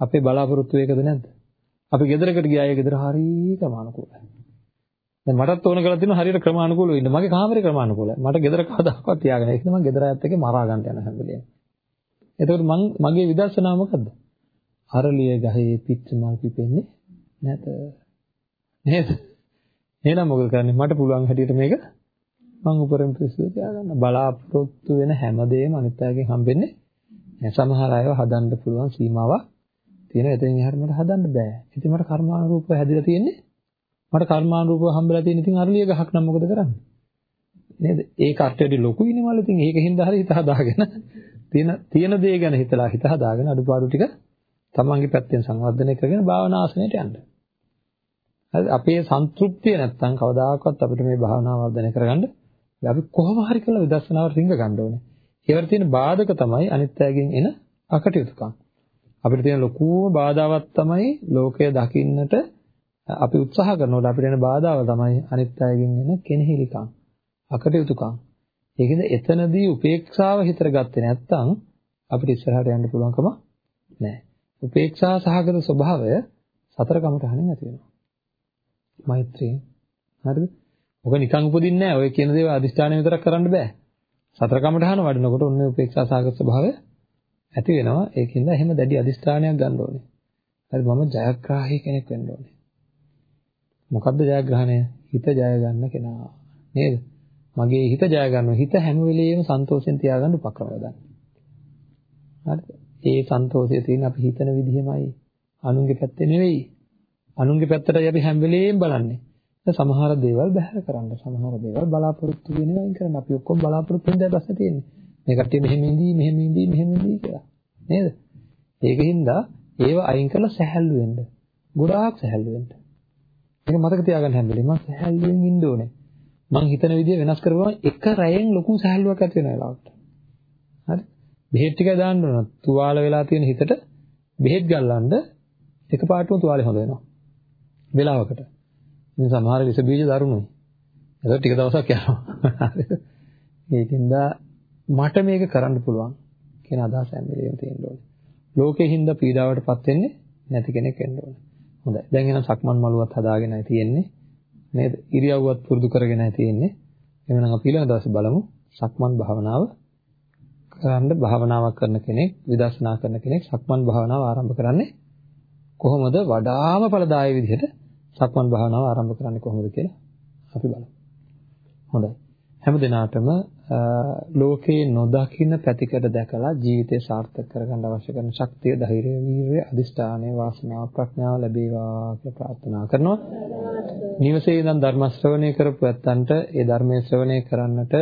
අපේ බලාපොරොත්තු ඒකද නැද්ද? අපි ගෙදරකට ගියා ඒ ගෙදර හරිය ක්‍රමානුකූලයි. දැන් මටත් ඕන කරලා තියෙනවා හරියට ක්‍රමානුකූලව ඉන්න. මගේ කාමරේ ක්‍රමානුකූලයි. මට ගෙදර කවදාකවත් තියාගෙන ඒක මම ගෙදර ඇත්ත එකේ මරා ගන්න යන හැම වෙලේම. එතකොට මං මගේ විදර්ශනාව මොකද්ද? අරලිය ගහේ පිච්ච මල් පිපෙන්නේ නැත. නේද? එහෙනම් මොකද කරන්නේ? මට පුළුවන් හැටියට මේක මං උපරිම පිස්සුව තියාගන්න. බලාපොරොත්තු වෙන හැමදේම අනිත් අයගෙන් හම්බෙන්නේ සමහර අයව හදන්න පුළුවන් සීමාවක් තියෙනවා. එතනින් එහාට මට හදන්න බෑ. ඉතින් මට කර්මානුරූපව හැදිලා තියෙන්නේ මට කර්මානුරූපව හම්බෙලා තියෙන ඉතින් අරලිය ගහක් නම් මොකද කරන්නේ? නේද? ඒ කට්ටියටි ලොකුයිනේ මල ඉතින් ඒකින් හරි හිත හදාගෙන තියෙන තියෙන දේ ගැන හිතලා හිත හදාගෙන අඩුපාඩු ටික තමන්ගේ පැත්තෙන් සංවර්ධනය කරගෙන භාවනා ආසනයට යන්න. හරි අපේ සන්තුෂ්තිය නැත්තම් කවදාකවත් අපිට මේ භාවනාව වර්ධනය කරගන්න අපි කොහොම හරි කරලා විදර්ශනාවට රිංග ගන්න ඕනේ. ඒවට තියෙන බාධක තමයි අනිත්‍යයෙන් එන අකටයුතුකම්. අපිට තියෙන ලොකුම බාධාවක් තමයි ලෝකය දකින්නට අපි උත්සාහ කරනකොට අපිට එන බාධාව තමයි අනිත්‍යයෙන් එන කෙනෙහිලිකම්, අකටයුතුකම්. ඒකද එතනදී උපේක්ෂාව හිතට ගත්තේ නැත්නම් අපිට ඉස්සරහට යන්න පුළුවන්කම නැහැ. උපේක්ෂා සහගත ස්වභාවය සතර කමටහනින් ඇති වෙනවා. මෛත්‍රිය. හරිද? ඔක නිකන් උපදින්නේ නැහැ. ඔය කියන දේවල් අදිෂ්ඨානය විතරක් කරන්න බෑ. සතර කමටහන වඩනකොට ඔන්නේ උපේක්ෂා සහගත ස්වභාවය ඇති වෙනවා. ඒකින්ද එහෙම දැඩි අදිෂ්ඨානයක් ගන්න ඕනේ. හරි මම ජයග්‍රාහී කෙනෙක් වෙන්න ඕනේ. මොකද්ද ජයග්‍රහණය? හිත ජය ගන්න කෙනා. නේද? මගේ හිත ජය ගන්නවා. හිත හැම වෙලෙම සන්තෝෂෙන් තියාගන්න උපක්‍රම ගන්න. හරිද? ඒ සන්තෝෂය තියෙන අපි හිතන විදිහමයි. අනුන්ගේ පැත්තේ නෙවෙයි. අනුන්ගේ පැත්තටයි අපි හැම වෙලෙම බලන්නේ. සමහර දේවල් බැහැර කරන්න සමහර දේවල් බලාපොරොත්තු වෙන වයින් කරන්න. අපි ඔක්කොම බලාපොරොත්තු වෙන දේ ප්‍රශ්නේ තියෙන්නේ. මේ කට්ටිය මෙහෙම ඉඳී මෙහෙම ඉඳී මෙහෙම ඉඳී කියලා. නේද? ඒකින්ද ඒව අයින් කරලා සැහැල්ලු වෙන්න. ගොඩාක් සැහැල්ලු වෙන්න. ඒක මතක තියාගන්න හැම වෙලේම මම සැහැල්ලුවෙන් ඉන්න ඕනේ. මං හිතන විදිය වෙනස් කරපුවම එක රැයෙන් ලොකු සැහැල්ලුවක් ඇති වෙන වෙලාවට. හරි? බෙහෙත් ටික දාන්න ඕන. තුවාල වෙලා තියෙන හිතට බෙහෙත් ගල්ලන්න එකපාරටම තුවාලේ හොඳ වෙනවා. වෙලාවකට. ඉතින් සමහර විස බීජ දරුණුයි. ඒක ටික දවසක් යනවා. ඒකින්ද මට මේක කරන්න පුළුවන් කියන අදහස හැම වෙලේම තියෙන්න ඕනේ. ලෝකෙ හින්දා පීඩාවටපත් වෙන්නේ නැති කෙනෙක් වෙන්න ඕනේ. හොඳයි. දැන් එහෙනම් සක්මන් මළුවත් හදාගෙනයි තියෙන්නේ. නේද? ඉරියව්වත් පුරුදු කරගෙනයි තියෙන්නේ. එහෙනම් අපි ඊළඟ දවසේ බලමු සක්මන් භාවනාව කරන්න භාවනාවක් කරන කෙනෙක් විදර්ශනා කරන කෙනෙක් සක්මන් භාවනාව ආරම්භ කරන්නේ කොහොමද වඩාම ඵලදායී විදිහට සක්මන් භාවනාව ආරම්භ කරන්නේ කොහොමද කියලා අපි බලමු. හොඳයි. හැම දිනාටම ලෝකේ නොදකින්න පැතිකඩ දැකලා ජීවිතය සාර්ථක කරගන්න අවශ්‍ය කරන ශක්තිය, ධෛර්යය, වීරිය, අදිෂ්ඨානය, වාසනාව, ප්‍රඥාව ලැබේවා කියලා ප්‍රාර්ථනා කරනවා. නිවසේ ඉඳන් ධර්ම ශ්‍රවණය කරපු ඇත්තන්ට ඒ ධර්මයේ ශ්‍රවණය කරන්නට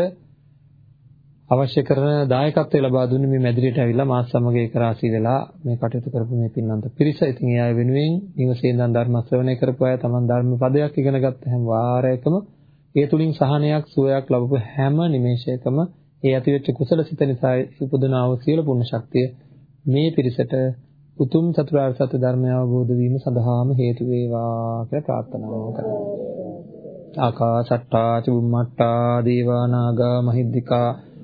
අවශ්‍ය කරන දායකත්වය ලබා දුන්නේ මේ මැදිරියට ඇවිල්ලා මාත් සමග ඒක රාශී වෙලා මේ කටයුතු කරපු මේ පින්නන්ත පිරිස. ඉතින් ඒ අය වෙනුවෙන් නිවසේ ඉඳන් ධර්ම ශ්‍රවණය කරපු අය තමන් ධර්ම පදයක් ඉගෙන ගත්ත හැම වාරයකම ඒ තුලින් සහනයක් සුවයක් ලැබපු හැම නිමේෂයකම ඒ ඇතිවෙච්ච කුසල සිත නිසා උපදනා වූ සියලු පුණ්‍ය ශක්තිය මේ පිරිසට උතුම් චතුරාර්ය සත්‍ය ධර්මය අවබෝධ වීම සඳහාම හේතු වේවා කියලා ප්‍රාර්ථනා කරනවා. ආකාශට්ටා චුම්මට්ටා දේවා නාග මහිද්దికා